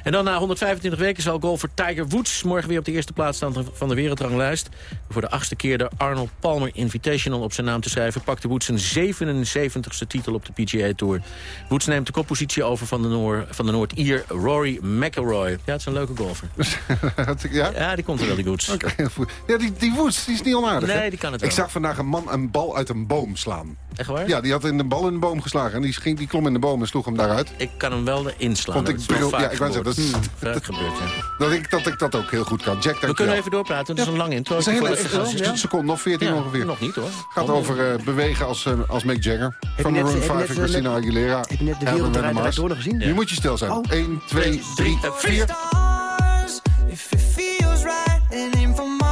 En dan na 125 weken zal golfer Tiger Woods morgen weer op de eerste plaats staan van de wereldranglijst. Voor de achtste keer de Arnold Palmer Invitational op zijn naam te schrijven... pakte Woods zijn 77ste titel op de PGA Tour. Woods neemt de koppositie over van de, Noor, van de Noord-Ier Rory McIlroy. Ja, het is een leuke golfer. ja? ja, die komt er wel, die Woods. Okay. Ja, die, die Woods, die is niet onaardig. Nee, hè? die kan het wel. Ik zag vandaag een man een bal uit een boom slaan. Echt waar? Ja, die had in de bal in de boom geslagen. En die, ging, die klom in de boom en sloeg hem daaruit. Ik kan hem wel erin slaan. Want ik, dat is ja, ik wou zeggen, dat, is, hmm, vaak gebeurt, ja. dat, ik, dat ik dat ook heel goed kan. Jack, We kunnen even doorpraten, dat is een lang intro. Dat is een hele gaan- ja. seconde, nog 14 Ja, ongeveer. Nog niet hoor. gaat over uh, bewegen als, uh, als Mick Jagger. je Van Maroon heb je 5 net, en eh, Christina net- Aguilera. heb je net de Hebben we Wereldrijd Mars. door gezien? Nu moet je stil zijn. Oh. 1, 2, 3, 4. and aim for my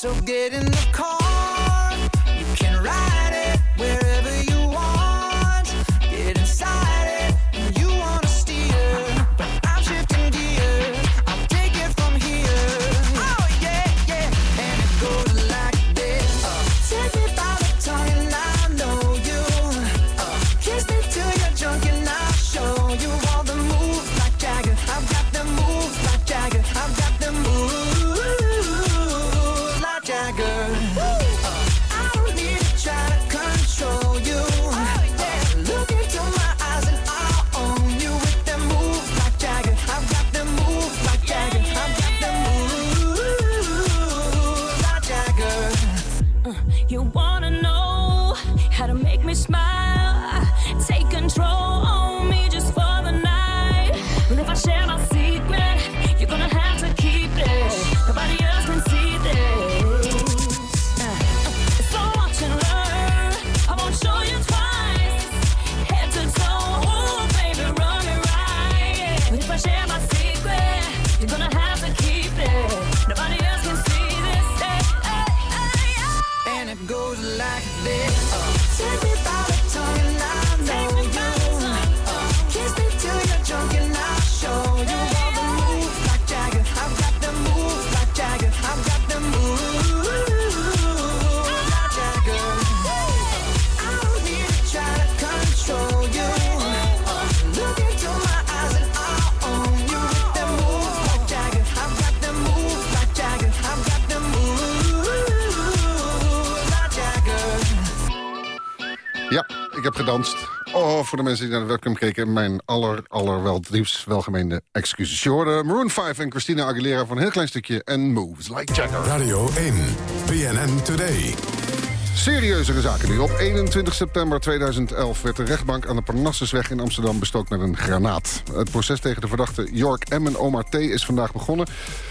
so get in the car. Oh, voor de mensen die naar de webcam keken... mijn aller, aller wel liefst welgemeende excuses. Je hoorde Maroon 5 en Christina Aguilera van een heel klein stukje... en Moves Like Jagger. Radio 1, BNN Today. Serieuzere zaken nu. Op 21 september 2011 werd de rechtbank aan de Parnassusweg in Amsterdam bestookt met een granaat. Het proces tegen de verdachte York M. en Omar T. is vandaag begonnen.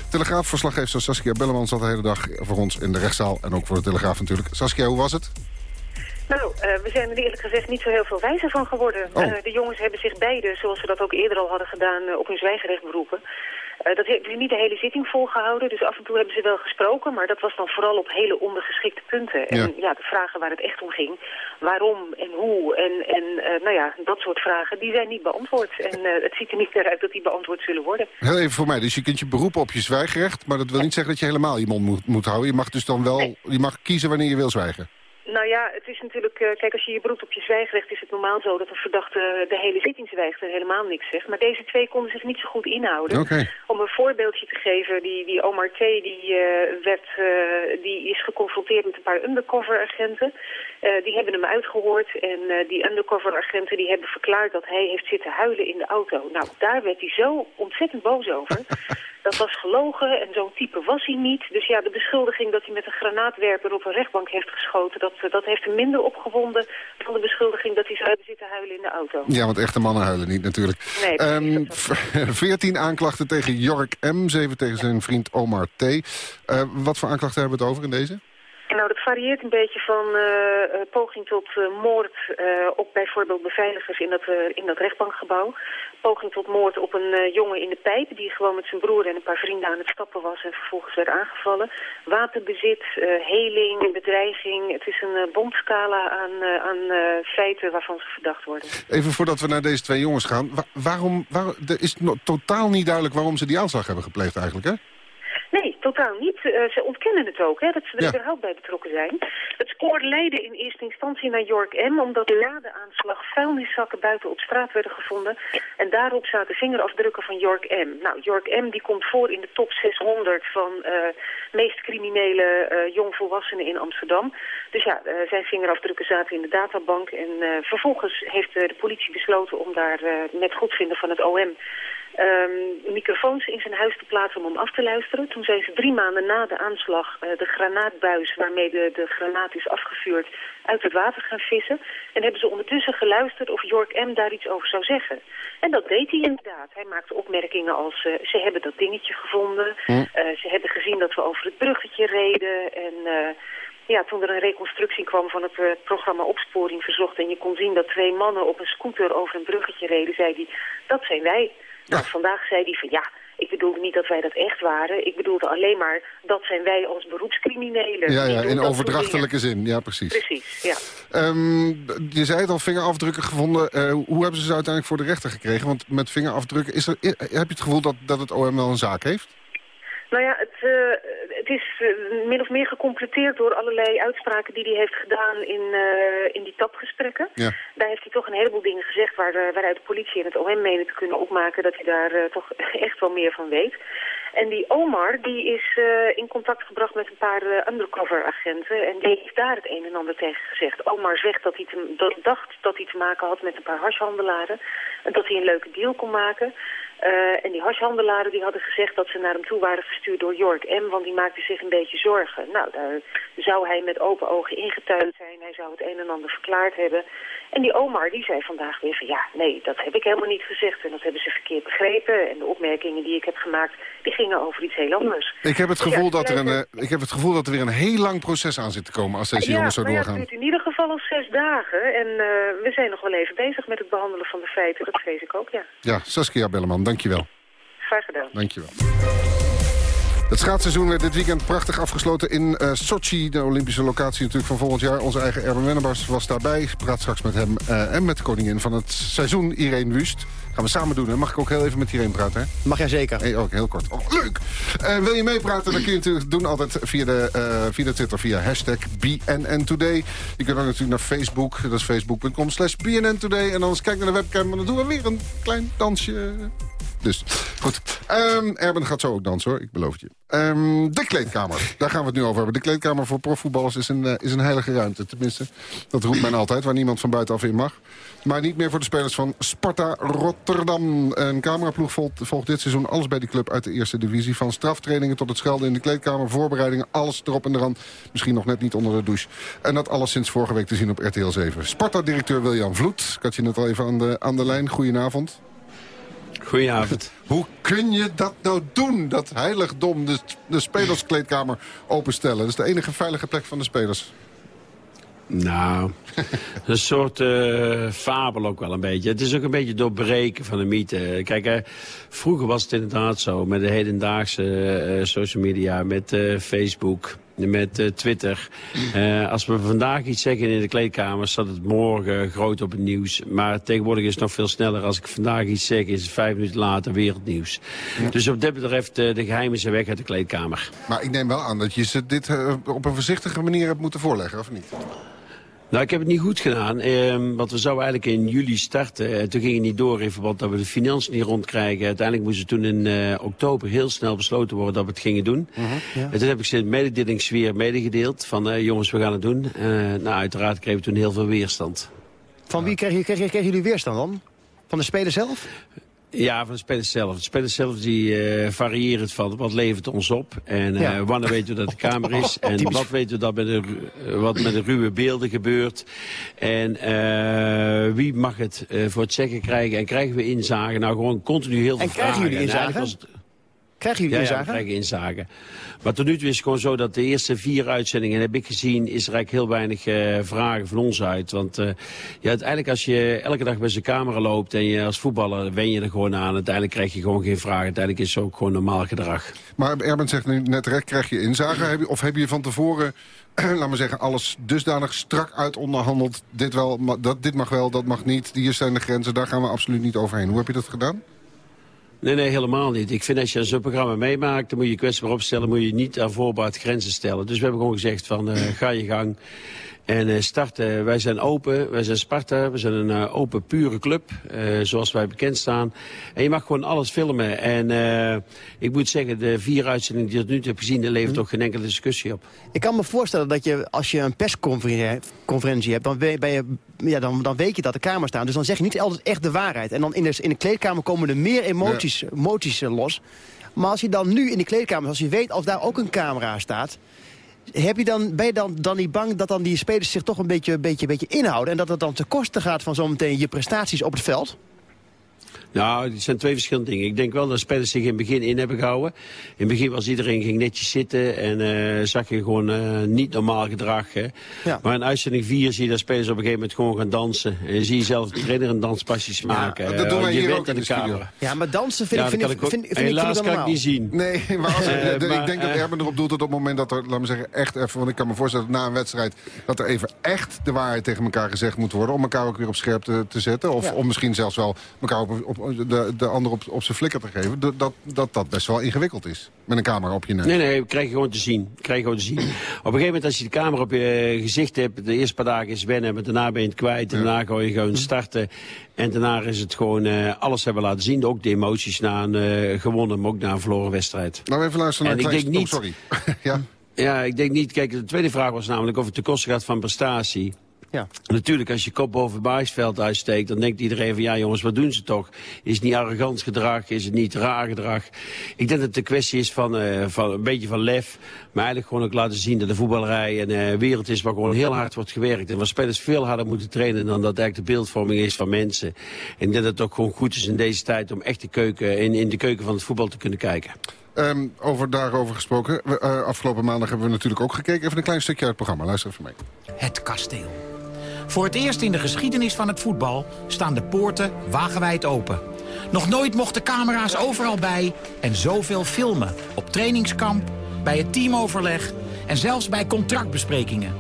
Telegraafverslaggever Saskia Belleman zat de hele dag voor ons in de rechtszaal. En ook voor de Telegraaf natuurlijk. Saskia, hoe was het? Nou, eh, we zijn er eerlijk gezegd niet zo heel veel wijzer van geworden. Oh. Eh, de jongens hebben zich beide, zoals ze dat ook eerder al hadden gedaan, eh, op hun zwijgerecht beroepen. Dat hebben ze niet de hele zitting volgehouden, dus af en toe hebben ze wel gesproken, maar dat was dan vooral op hele ondergeschikte punten. En Ja. ja, de vragen waar het echt om ging, waarom en hoe en, en nou ja, dat soort vragen, die zijn niet beantwoord. En het ziet er niet naar uit dat die beantwoord zullen worden. Heel even voor mij. Dus je kunt je beroepen op je zwijgerecht... maar dat wil niet zeggen dat je helemaal je mond moet, moet houden. Je mag dus dan wel je mag kiezen wanneer je wil zwijgen. Nou ja, het is natuurlijk... eh, kijk, als je je beroept op je zwijgrecht is het normaal zo dat een verdachte de hele zitting zwijgt en helemaal niks zegt. Maar deze twee konden zich niet zo goed inhouden. Om een voorbeeldje te geven, die, die Omar T. Die, eh, werd, eh, die is geconfronteerd met een paar undercover Eh, die hebben hem uitgehoord en eh, die undercover agenten die hebben verklaard dat hij heeft zitten huilen in de auto. Nou, daar werd hij zo ontzettend boos over. Dat was gelogen en zo'n type was hij niet. Dus ja, de beschuldiging dat hij met een granaatwerper op een rechtbank heeft geschoten... dat, dat heeft hem minder opgewonden dan de beschuldiging dat hij zou hebben zitten huilen in de auto. Ja, want echte mannen huilen niet natuurlijk. Nee, Ehm, Veertien aanklachten tegen Jork M. Zeven tegen zijn vriend Omar T. Eh, wat voor aanklachten hebben we het over in deze? Nou, dat varieert een beetje van eh, eh, poging tot eh, moord op bijvoorbeeld beveiligers in dat, in dat rechtbankgebouw. Poging tot moord op een jongen in de pijp die gewoon met zijn broer en een paar vrienden aan het stappen was en vervolgens werd aangevallen. Wapenbezit, heling, bedreiging. Het is een bomscala aan, aan feiten waarvan ze verdacht worden. Even voordat we naar deze twee jongens gaan. Wa waarom, waar, er is totaal niet duidelijk waarom ze die aanslag hebben gepleegd eigenlijk, hè? Nee, totaal niet. Uh, ze ontkennen het ook, hè, dat ze er ja. überhaupt bij betrokken zijn. Het spoor leidde in eerste instantie naar York M... omdat na de aanslag vuilniszakken buiten op straat werden gevonden... en daarop zaten vingerafdrukken van York M. Nou, York M die komt voor in de top 600 van uh, meest criminele uh, jongvolwassenen in Amsterdam. Dus ja, zijn vingerafdrukken zaten in de databank... en vervolgens heeft de politie besloten om daar met goedvinden van het OM... Um, microfoons in zijn huis te plaatsen om hem af te luisteren. Toen zijn ze drie maanden na de aanslag uh, de granaatbuis waarmee de, de granaat is afgevuurd uit het water gaan vissen. En hebben ze ondertussen geluisterd of York M. daar iets over zou zeggen. En dat deed hij inderdaad. Hij maakte opmerkingen als uh, ze hebben dat dingetje gevonden. Hm. Uh, ze hebben gezien dat we over het bruggetje reden en... Ja, toen er een reconstructie kwam van het uh, programma Opsporing Verzocht... en je kon zien dat twee mannen op een scooter over een bruggetje reden... zei hij, dat zijn wij. Nou, vandaag zei hij van ja, ik bedoelde niet dat wij dat echt waren. Ik bedoelde alleen maar dat zijn wij als beroepscriminelen. Ja, ja in overdrachtelijke zin. Ja, precies. Precies, ja. Um, je zei het al, vingerafdrukken gevonden. Uh, hoe hebben ze ze uiteindelijk voor de rechter gekregen? Want met vingerafdrukken, is er, heb je het gevoel dat, dat het OM wel een zaak heeft? Nou ja, het, uh, het is uh, min of meer gecompleteerd door allerlei uitspraken die hij heeft gedaan in, uh, in die tapgesprekken. Ja. Daar heeft hij toch een heleboel dingen gezegd waar, waaruit de politie en het OM menen te kunnen opmaken dat hij daar toch echt wel meer van weet. En die Omar, die is in contact gebracht met een paar undercover agenten. En die heeft daar het een en ander tegen gezegd. Omar zegt dat hij te, dat, dacht dat hij te maken had met een paar hashhandelaren. En dat hij een leuke deal kon maken. Uh, en die hashhandelaren die hadden gezegd dat ze naar hem toe waren gestuurd door York M. Want die maakte zich een beetje zorgen. Nou, daar zou hij met open ogen ingetuind zijn. Hij zou het een en ander verklaard hebben. En die Omar die zei vandaag weer van ja, nee, dat heb ik helemaal niet gezegd. En dat hebben ze verkeerd begrepen. En de opmerkingen die ik heb gemaakt, die gingen over iets heel anders. Ik heb het gevoel, ja, dat, er een, uh, ik heb het gevoel dat er weer een heel lang proces aan zit te komen als deze ja, jongens zo doorgaan. Ja, het duurt in ieder geval al zes dagen. En uh, we zijn nog wel even bezig met het behandelen van de feiten. Dat vrees ik ook, ja. Ja, Saskia Belleman, dankjewel. Graag gedaan. Dankjewel. Het schaatsseizoen werd dit weekend prachtig afgesloten in uh, Sochi. De Olympische locatie natuurlijk van volgend jaar. Onze eigen Erwin Wennebars was daarbij. Ik praat straks met hem uh, en met de koningin van het seizoen, Irene Wust. Gaan we samen doen. Hè? Mag ik ook heel even met Irene praten? Hè? Mag jij zeker. Hey, ook heel kort. Oh, leuk! Uh, wil je meepraten? Dan kun je natuurlijk doen altijd via de, via de Twitter, via hashtag BNN Today. Je kunt ook natuurlijk naar Facebook. Dat is facebook.com slash BNN Today. En anders kijk naar de webcam en dan doen we weer een klein dansje. Dus, goed. Ehm Erben gaat zo ook dansen, hoor. Ik beloof het je. Ehm, de kleedkamer. Daar gaan we het nu over hebben. De kleedkamer voor profvoetballers is een, eh, is een heilige ruimte. Tenminste, dat roept men altijd, waar niemand van buitenaf in mag. Maar niet meer voor de spelers van Sparta Rotterdam. Een cameraploeg volgt, volgt dit seizoen alles bij die club uit de eerste divisie. Van straftrainingen tot het schelden in de kleedkamer, voorbereidingen, alles erop en eraan. Misschien nog net niet onder de douche. En dat alles sinds vorige week te zien op RTL 7. Sparta-directeur Wiljan Vloed. Ik had je net al even aan de, aan de lijn. Goedenavond. Goedenavond. Hoe kun je dat nou doen? Dat heiligdom, de, de spelerskleedkamer openstellen. Dat is de enige veilige plek van de spelers. Nou, een soort eh, fabel ook wel een beetje. Het is ook een beetje doorbreken van de mythe. Kijk, eh, vroeger was het inderdaad zo met de hedendaagse eh, social media, met Facebook, met eh, Twitter. Eh, als we vandaag iets zeggen in de kleedkamer, staat het morgen groot op het nieuws. Maar tegenwoordig is het nog veel sneller. Als ik vandaag iets zeg, is het vijf minuten later wereldnieuws. Dus op dat betreft, eh, de geheimen zijn weg uit de kleedkamer. Maar ik neem wel aan dat je ze dit op een voorzichtige manier hebt moeten voorleggen, of niet? Nou, ik heb het niet goed gedaan. ehm, want we zouden eigenlijk in juli starten. Eh, toen ging het niet door in verband dat we de financiën niet rondkrijgen. Uiteindelijk moesten toen in eh, oktober heel snel besloten worden dat we het gingen doen. ja. En toen heb ik ze in mededelingsfeer medegedeeld. Van eh, jongens, we gaan het doen. Nou, uiteraard kregen we toen heel veel weerstand. Van wie kregen kreeg jullie weerstand dan? Van de speler zelf? Ja, van de spelers zelf. De spelers zelf die eh, variëren het van wat levert ons op. En eh, Ja. wanneer weten we dat de kamer is. En Typisch. wat weten we dat met de, eh, wat met de ruwe beelden gebeurt. En wie mag het voor het zeggen krijgen. En krijgen we inzagen. Nou, gewoon continu heel veel En krijgen vragen. jullie En eigenlijk inzagen? was het- Krijgen jullie ja, ja, we inzagen? krijgen inzagen. Maar tot nu toe is het gewoon zo dat de eerste vier uitzendingen, heb ik gezien, is er eigenlijk heel weinig eh, vragen van ons uit. Want eh, ja, uiteindelijk als je elke dag bij zijn camera loopt en je als voetballer wen je er gewoon aan. Uiteindelijk krijg je gewoon geen vragen. Uiteindelijk is het ook gewoon normaal gedrag. Maar Erben zegt nu net terecht, krijg je inzage? Of heb je van tevoren, laat maar zeggen, alles dusdanig strak uit onderhandeld? Dit, wel, dat, dit mag wel, dat mag niet. Hier zijn de grenzen, daar gaan we absoluut niet overheen. Hoe heb je dat gedaan? Nee, nee, helemaal niet. Ik vind als je zo'n programma meemaakt, dan moet je kwetsbaar opstellen, moet je niet aan voorbaat grenzen stellen. Dus we hebben gewoon gezegd van, eh, ga je gang. En eh, starten, wij zijn open, wij zijn Sparta, we zijn een eh, open, pure club, eh, zoals wij bekend staan. En je mag gewoon alles filmen. En eh, ik moet zeggen, de vier uitzendingen die ik tot nu toe heb gezien, daar levert toch geen enkele discussie op. Ik kan me voorstellen dat je, als je een persconferentie conferentie hebt... Dan, ben je, ja, dan, dan weet je dat de camera staan. Dus dan zeg je niet altijd echt de waarheid. En dan in de, in de kleedkamer komen er meer emoties, emoties los. Maar als je dan nu in de kleedkamer, als je weet als daar ook een camera staat... Heb je dan, ben je dan, dan niet bang dat dan die spelers zich toch een beetje, beetje, beetje inhouden... en dat het dan ten koste gaat van zometeen je prestaties op het veld? Nou, het zijn twee verschillende dingen. Ik denk wel dat spelers zich in het begin in hebben gehouden. In het begin was iedereen ging netjes zitten en eh, zag je gewoon eh, niet normaal gedrag. Hè. Maar in uitzending 4 zie je dat spelers op een gegeven moment gewoon gaan dansen. En zie je zelf de trainer een danspasjes maken. dat doen Eh, wij je hier ook in de studio. camera. Ja, maar dansen vind Ja, ik, vind, dat ik, kan ik vind, vind, helaas ik kan ik niet zien. Nee, maar, als, de- de- maar, ik denk dat Erben erop doet dat op het moment dat er, laat me zeggen, echt even... want ik kan me voorstellen dat na een wedstrijd... dat er even echt de waarheid tegen elkaar gezegd moet worden... om elkaar ook weer op scherp te, te zetten. Of Ja. om misschien zelfs wel elkaar op, op, de, de ander op, op zijn flikker te geven. Dat, dat, dat best wel ingewikkeld is. Met een camera op je neus. Nee, nee, krijg je gewoon te zien. Krijg je gewoon te zien. Op een gegeven moment als je de camera op je gezicht hebt... de eerste paar dagen is wennen, maar daarna ben je het kwijt. En daarna ga je gewoon starten. En daarna is het gewoon eh, alles hebben laten zien. Ook de emoties na een eh, gewonnen, maar ook na een verloren wedstrijd. Nou, even luisteren naar En ik denk niet- Oh, sorry. ja. Ja, ik denk niet... Kijk, de tweede vraag was namelijk of het ten koste gaat van prestatie. Ja. Natuurlijk, als je kop boven het buisveld uitsteekt... dan denkt iedereen van, ja jongens, wat doen ze toch? Is het niet arrogant gedrag? Is het niet raar gedrag? Ik denk dat het een kwestie is van, eh, van een beetje van lef... maar eigenlijk gewoon ook laten zien dat de voetballerij een eh, wereld is... waar gewoon heel hard wordt gewerkt. En waar spelers veel harder moeten trainen... dan dat eigenlijk de beeldvorming is van mensen. En ik denk dat het ook gewoon goed is in deze tijd... om echt de keuken, in, in de keuken van het voetbal te kunnen kijken. Ehm, over daarover gesproken. We, eh, afgelopen maandag hebben we natuurlijk ook gekeken. Even een klein stukje uit het programma. Luister even mee. Het kasteel. Voor het eerst in de geschiedenis van het voetbal staan de poorten wagenwijd open. Nog nooit mochten camera's overal bij en zoveel filmen. Op trainingskamp, bij het teamoverleg en zelfs bij contractbesprekingen.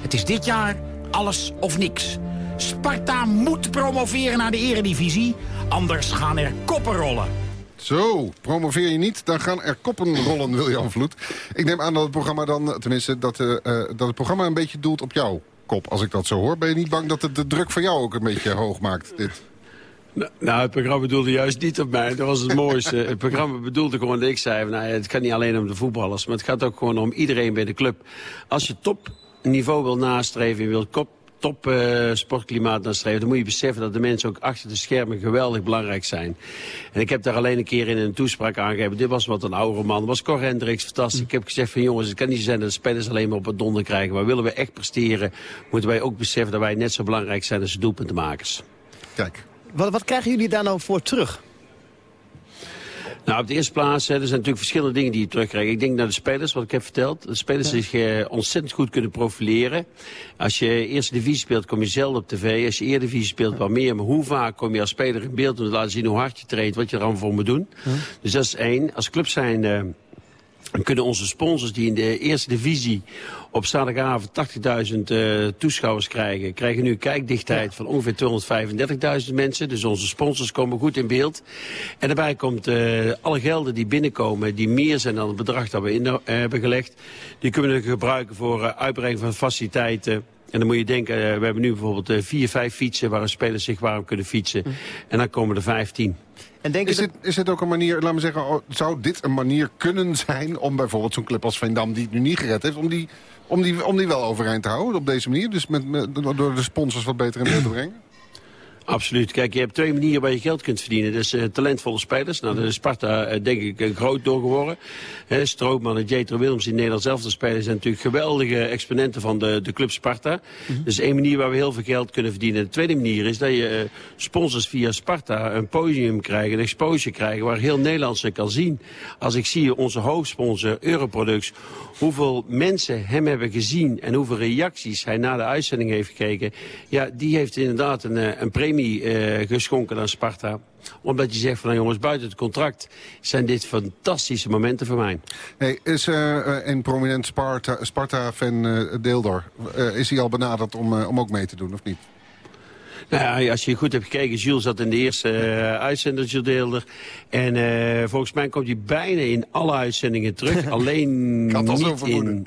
Het is dit jaar alles of niks. Sparta moet promoveren naar de eredivisie, anders gaan er koppen rollen. Zo, promoveer je niet, dan gaan er koppen rollen, Wiljan Vloed. Ik neem aan dat het programma dan, tenminste, dat, eh, eh, dat het programma een beetje doelt op jouw kop. Als ik dat zo hoor, ben je niet bang dat het de druk van jou ook een beetje hoog maakt, dit? Nou, nou, het programma bedoelde juist niet op mij. Dat was het mooiste. het programma bedoelde gewoon dat ik zei... Nou, het gaat niet alleen om de voetballers... maar het gaat ook gewoon om iedereen bij de club. Als je topniveau wil nastreven... je wilt kop, top eh, sportklimaat nastreven... dan moet je beseffen dat de mensen ook achter de schermen geweldig belangrijk zijn. En ik heb daar alleen een keer in een toespraak aangegeven... dit was wat een oude man, dat was Cor Hendricks, fantastisch. Ik heb gezegd van jongens, het kan niet zijn dat de spelers alleen maar op het donder krijgen... maar willen we echt presteren... moeten wij ook beseffen dat wij net zo belangrijk zijn als de doelpuntenmakers. Kijk. Wat, wat krijgen jullie daar nou voor terug? Nou, op de eerste plaats, hè, er zijn natuurlijk verschillende dingen die je terugkrijgt. Ik denk naar de spelers, wat ik heb verteld. De spelers zich eh, ontzettend goed kunnen profileren. Als je eerste divisie speelt, kom je zelden op tv. Als je eerste divisie speelt, wel meer. Maar hoe vaak kom je als speler in beeld om te laten zien hoe hard je traint, wat je er allemaal voor moet doen. Dus dat is één. Als club zijn... dan kunnen onze sponsors die in de eerste divisie op zaterdagavond 80.000 eh, toeschouwers krijgen... krijgen nu een kijkdichtheid van ongeveer 235.000 mensen. Dus onze sponsors komen goed in beeld. En daarbij komt eh, alle gelden die binnenkomen... die meer zijn dan het bedrag dat we in eh, hebben gelegd... die kunnen we gebruiken voor uitbreiding van faciliteiten... En dan moet je denken, we hebben nu bijvoorbeeld vier, vijf fietsen... waar spelers zich warm kunnen fietsen. En dan komen er vijftien. En denk Is dit, is dit ook een manier, laat me zeggen, oh, zou dit een manier kunnen zijn... om bijvoorbeeld zo'n club als Veendam, die het nu niet gered heeft... om die, om die, om die wel overeind te houden op deze manier? Dus met, met, door de sponsors wat beter in beeld te brengen? Absoluut. Kijk, je hebt twee manieren waar je geld kunt verdienen. Dat is eh, talentvolle spelers. Nou, is Sparta eh, denk ik eh, groot door geworden. Hè, Stroopman en Jetro Willems in Nederland zelf te spelen... zijn natuurlijk geweldige exponenten van de, de club Sparta. Dat is één manier waar we heel veel geld kunnen verdienen. De tweede manier is dat je sponsors via Sparta een podium krijgen... een exposure krijgen waar heel Nederland ze kan zien. Als ik zie onze hoofdsponsor Europroducts... hoeveel mensen hem hebben gezien... en hoeveel reacties hij na de uitzending heeft gekeken... ja, die heeft inderdaad een, een premie eh, geschonken aan Sparta omdat je zegt van nou jongens, buiten het contract zijn dit fantastische momenten voor mij. Hey, is eh, een prominent Sparta- Sparta-fan eh, Deeldor, is hij al benaderd om, om ook mee te doen of niet? Nou ja, als je goed hebt gekeken, Jules zat in de eerste uh, uitzender, Jules. En uh, volgens mij komt hij bijna in alle uitzendingen terug. Alleen niet in...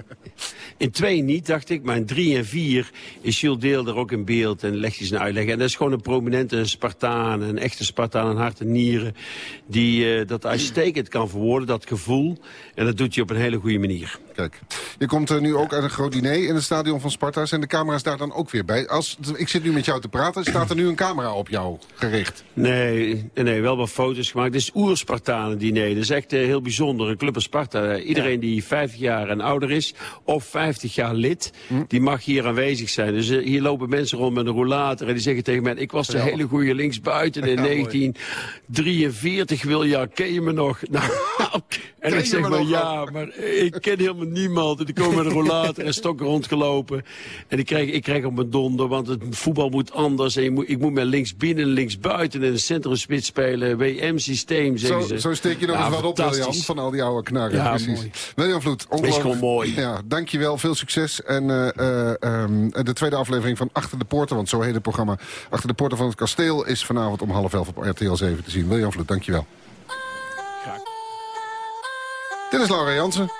In twee niet, dacht ik. Maar in drie en vier is Jules Deelder ook in beeld en legt hij zijn uitleg. En dat is gewoon een prominente Spartaan, een echte Spartaan aan hart en nieren. Die uh, dat uitstekend kan verwoorden, dat gevoel. En dat doet hij op een hele goede manier. Kijk, je komt nu ook uit een groot diner in het stadion van Sparta. Zijn de camera's daar dan ook weer bij? Als, ik zit nu met jou te praten, staat er nu een camera op jou gericht? Nee, nee wel wat foto's gemaakt. Dit is oer-Spartanen diner. Dat is echt uh, heel bijzonder. Een club als Sparta. Uh, iedereen die 50 jaar en ouder is, of 50 jaar lid, hm. die mag hier aanwezig zijn. Dus uh, hier lopen mensen rond met een rollator en die zeggen tegen mij... ik was de hele goede linksbuiten in ja, 1943, Wilja, ken je me nog? Nou, en ik zeg maar, ja, maar ik ken helemaal niemand. En die komen met een rollator en stokken rondgelopen. En ik krijg, ik krijg op mijn donder, want het voetbal moet anders. En moet, ik moet met links binnen, links buiten en een centrumspits spelen. WM-systeem, zeggen zo, ze. Zo steek je nog ja, eens wat op, William, van al die oude knarren. Ja, Precies. mooi. William Vloed, Is gewoon mooi. Ja, dankjewel, veel succes. En uh, uh, um, de tweede aflevering van Achter de Poorten, want zo heet het programma... Achter de Poorten van het Kasteel is vanavond om half elf op RTL 7 te zien. William Vloed, dankjewel. Graag. Dit is Laura Jansen.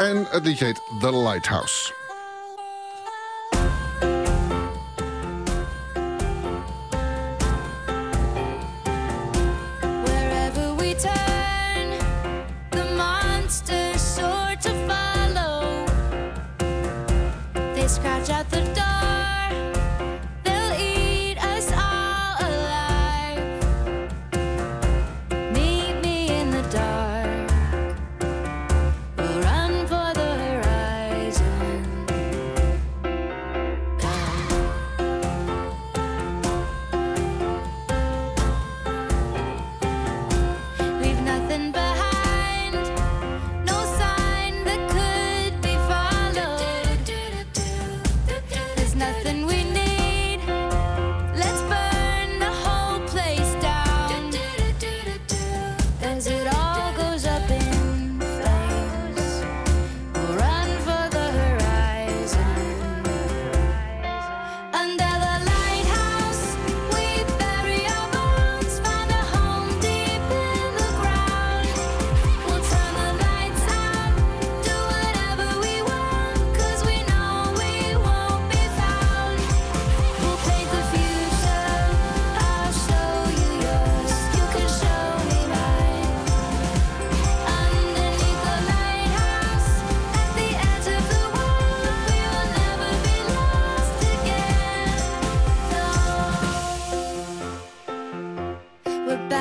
En het liedje heet The Lighthouse.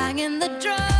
banging the drum.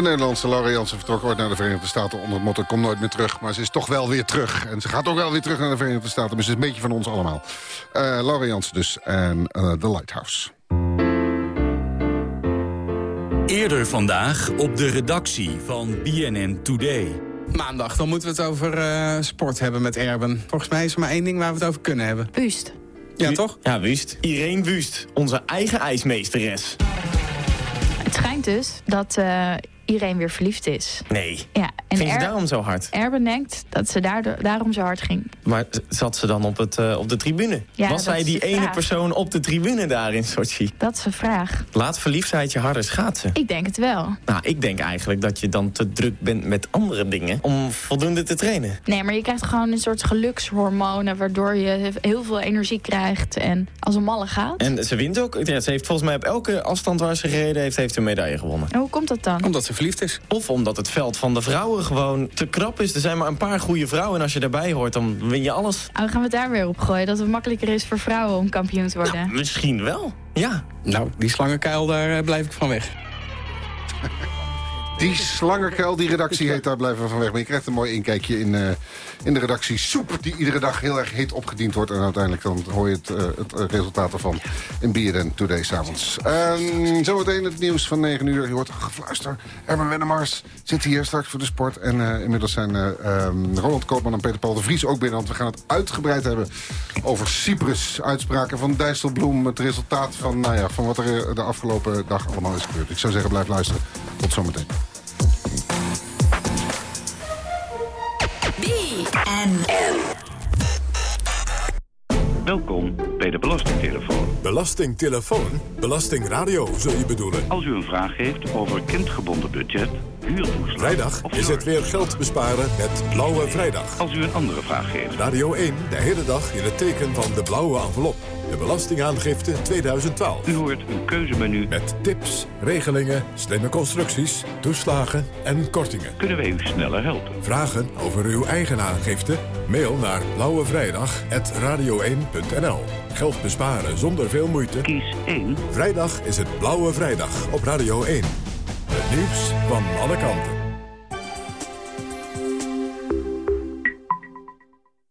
De Nederlandse Laura Jansen vertrok ooit naar de Verenigde Staten onder het motto kom nooit meer terug. Maar ze is toch wel weer terug. En ze gaat ook wel weer terug naar de Verenigde Staten. Dus het is een beetje van ons allemaal. Uh, Laura Jansen dus en uh, The Lighthouse. Eerder vandaag op de redactie van BNN Today. Maandag, dan moeten we het over uh, sport hebben met Erben. Volgens mij is er maar één ding waar we het over kunnen hebben. Wust. Ja, toch? Ja, Wust. Irene Wust, onze eigen ijsmeesteres. Het schijnt dus dat uh, iedereen weer verliefd is. Nee. Ja, en Vind je er daarom zo hard? Erben denkt dat ze daardoor, daarom zo hard ging. Maar zat ze dan op, het, uh, op de tribune? Ja, Was zij die ene vraag. persoon op de tribune daar in Sochi? Dat is een vraag. Laat verliefdheid je harder schaatsen. Ik denk het wel. Nou, ik denk eigenlijk dat je dan te druk bent met andere dingen... om voldoende te trainen. Nee, maar je krijgt gewoon een soort gelukshormonen... waardoor je heel veel energie krijgt en als een malle gaat. En ze wint ook. Ja, ze heeft volgens mij op elke afstand waar ze gereden heeft... heeft een medaille gewonnen. En hoe komt dat dan? Omdat ze verliefd is. Of omdat het veld van de vrouwen gewoon te krap is. Er zijn maar een paar goede vrouwen en als je daarbij hoort, dan win je alles. Oh, gaan we het daar weer op gooien? Dat het makkelijker is voor vrouwen om kampioen te worden? Nou, misschien wel, ja. Nou, die slangenkuil, daar uh, blijf ik van weg. Die slangenkuil, die redactie heet, daar blijven we van weg. Maar je krijgt een mooi inkijkje in, uh, in de redactie Soep... die iedere dag heel erg heet opgediend wordt. En uiteindelijk dan hoor je het, uh, het resultaat ervan in BNN Today s'avonds. Um, zometeen het nieuws van 9 uur. Je hoort gefluister. Erben Wennemars zit hier straks voor de sport. En uh, inmiddels zijn um, Roland Koopman en Peter Paul de Vries ook binnen. Want we gaan het uitgebreid hebben over Cyprus. Uitspraken van Dijsselbloem. Het resultaat van, nou ja, van wat er de afgelopen dag allemaal is gebeurd. Ik zou zeggen, blijf luisteren. Tot zometeen. BNN. Welkom bij de Belastingtelefoon. Belastingtelefoon? Belastingradio, zul je bedoelen? Als u een vraag heeft over kindgebonden budget, huurtoeslag... Vrijdag is het weer geld besparen met Blauwe Vrijdag. Als u een andere vraag heeft. Radio 1, de hele dag in het teken van de blauwe envelop. De Belastingaangifte 2012. U hoort een keuzemenu. Met tips, regelingen, slimme constructies, toeslagen en kortingen. Kunnen wij u sneller helpen? Vragen over uw eigen aangifte? Mail naar blauwevrijdag.radio1.nl Geld besparen zonder veel moeite? Kies 1. Vrijdag is het Blauwe Vrijdag op Radio 1. Het nieuws van alle kanten.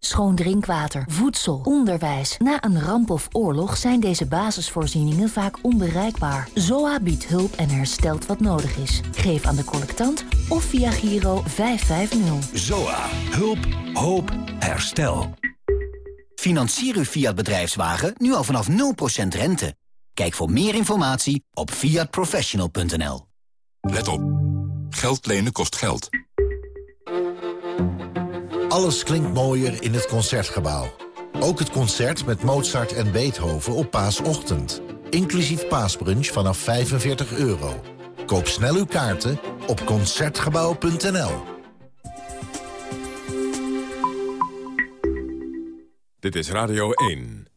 Schoon drinkwater, voedsel, onderwijs. Na een ramp of oorlog zijn deze basisvoorzieningen vaak onbereikbaar. ZOA biedt hulp en herstelt wat nodig is. Geef aan de collectant of via Giro 550. ZOA. Hulp, hoop, herstel. Financier uw Fiat bedrijfswagen nu al vanaf 0% rente. Kijk voor meer informatie op fiatprofessional.nl. Let op. Geld lenen kost geld. Alles klinkt mooier in het Concertgebouw. Ook het concert met Mozart en Beethoven op paasochtend. Inclusief paasbrunch vanaf 45 euro. Koop snel uw kaarten op Concertgebouw.nl. Dit is Radio 1.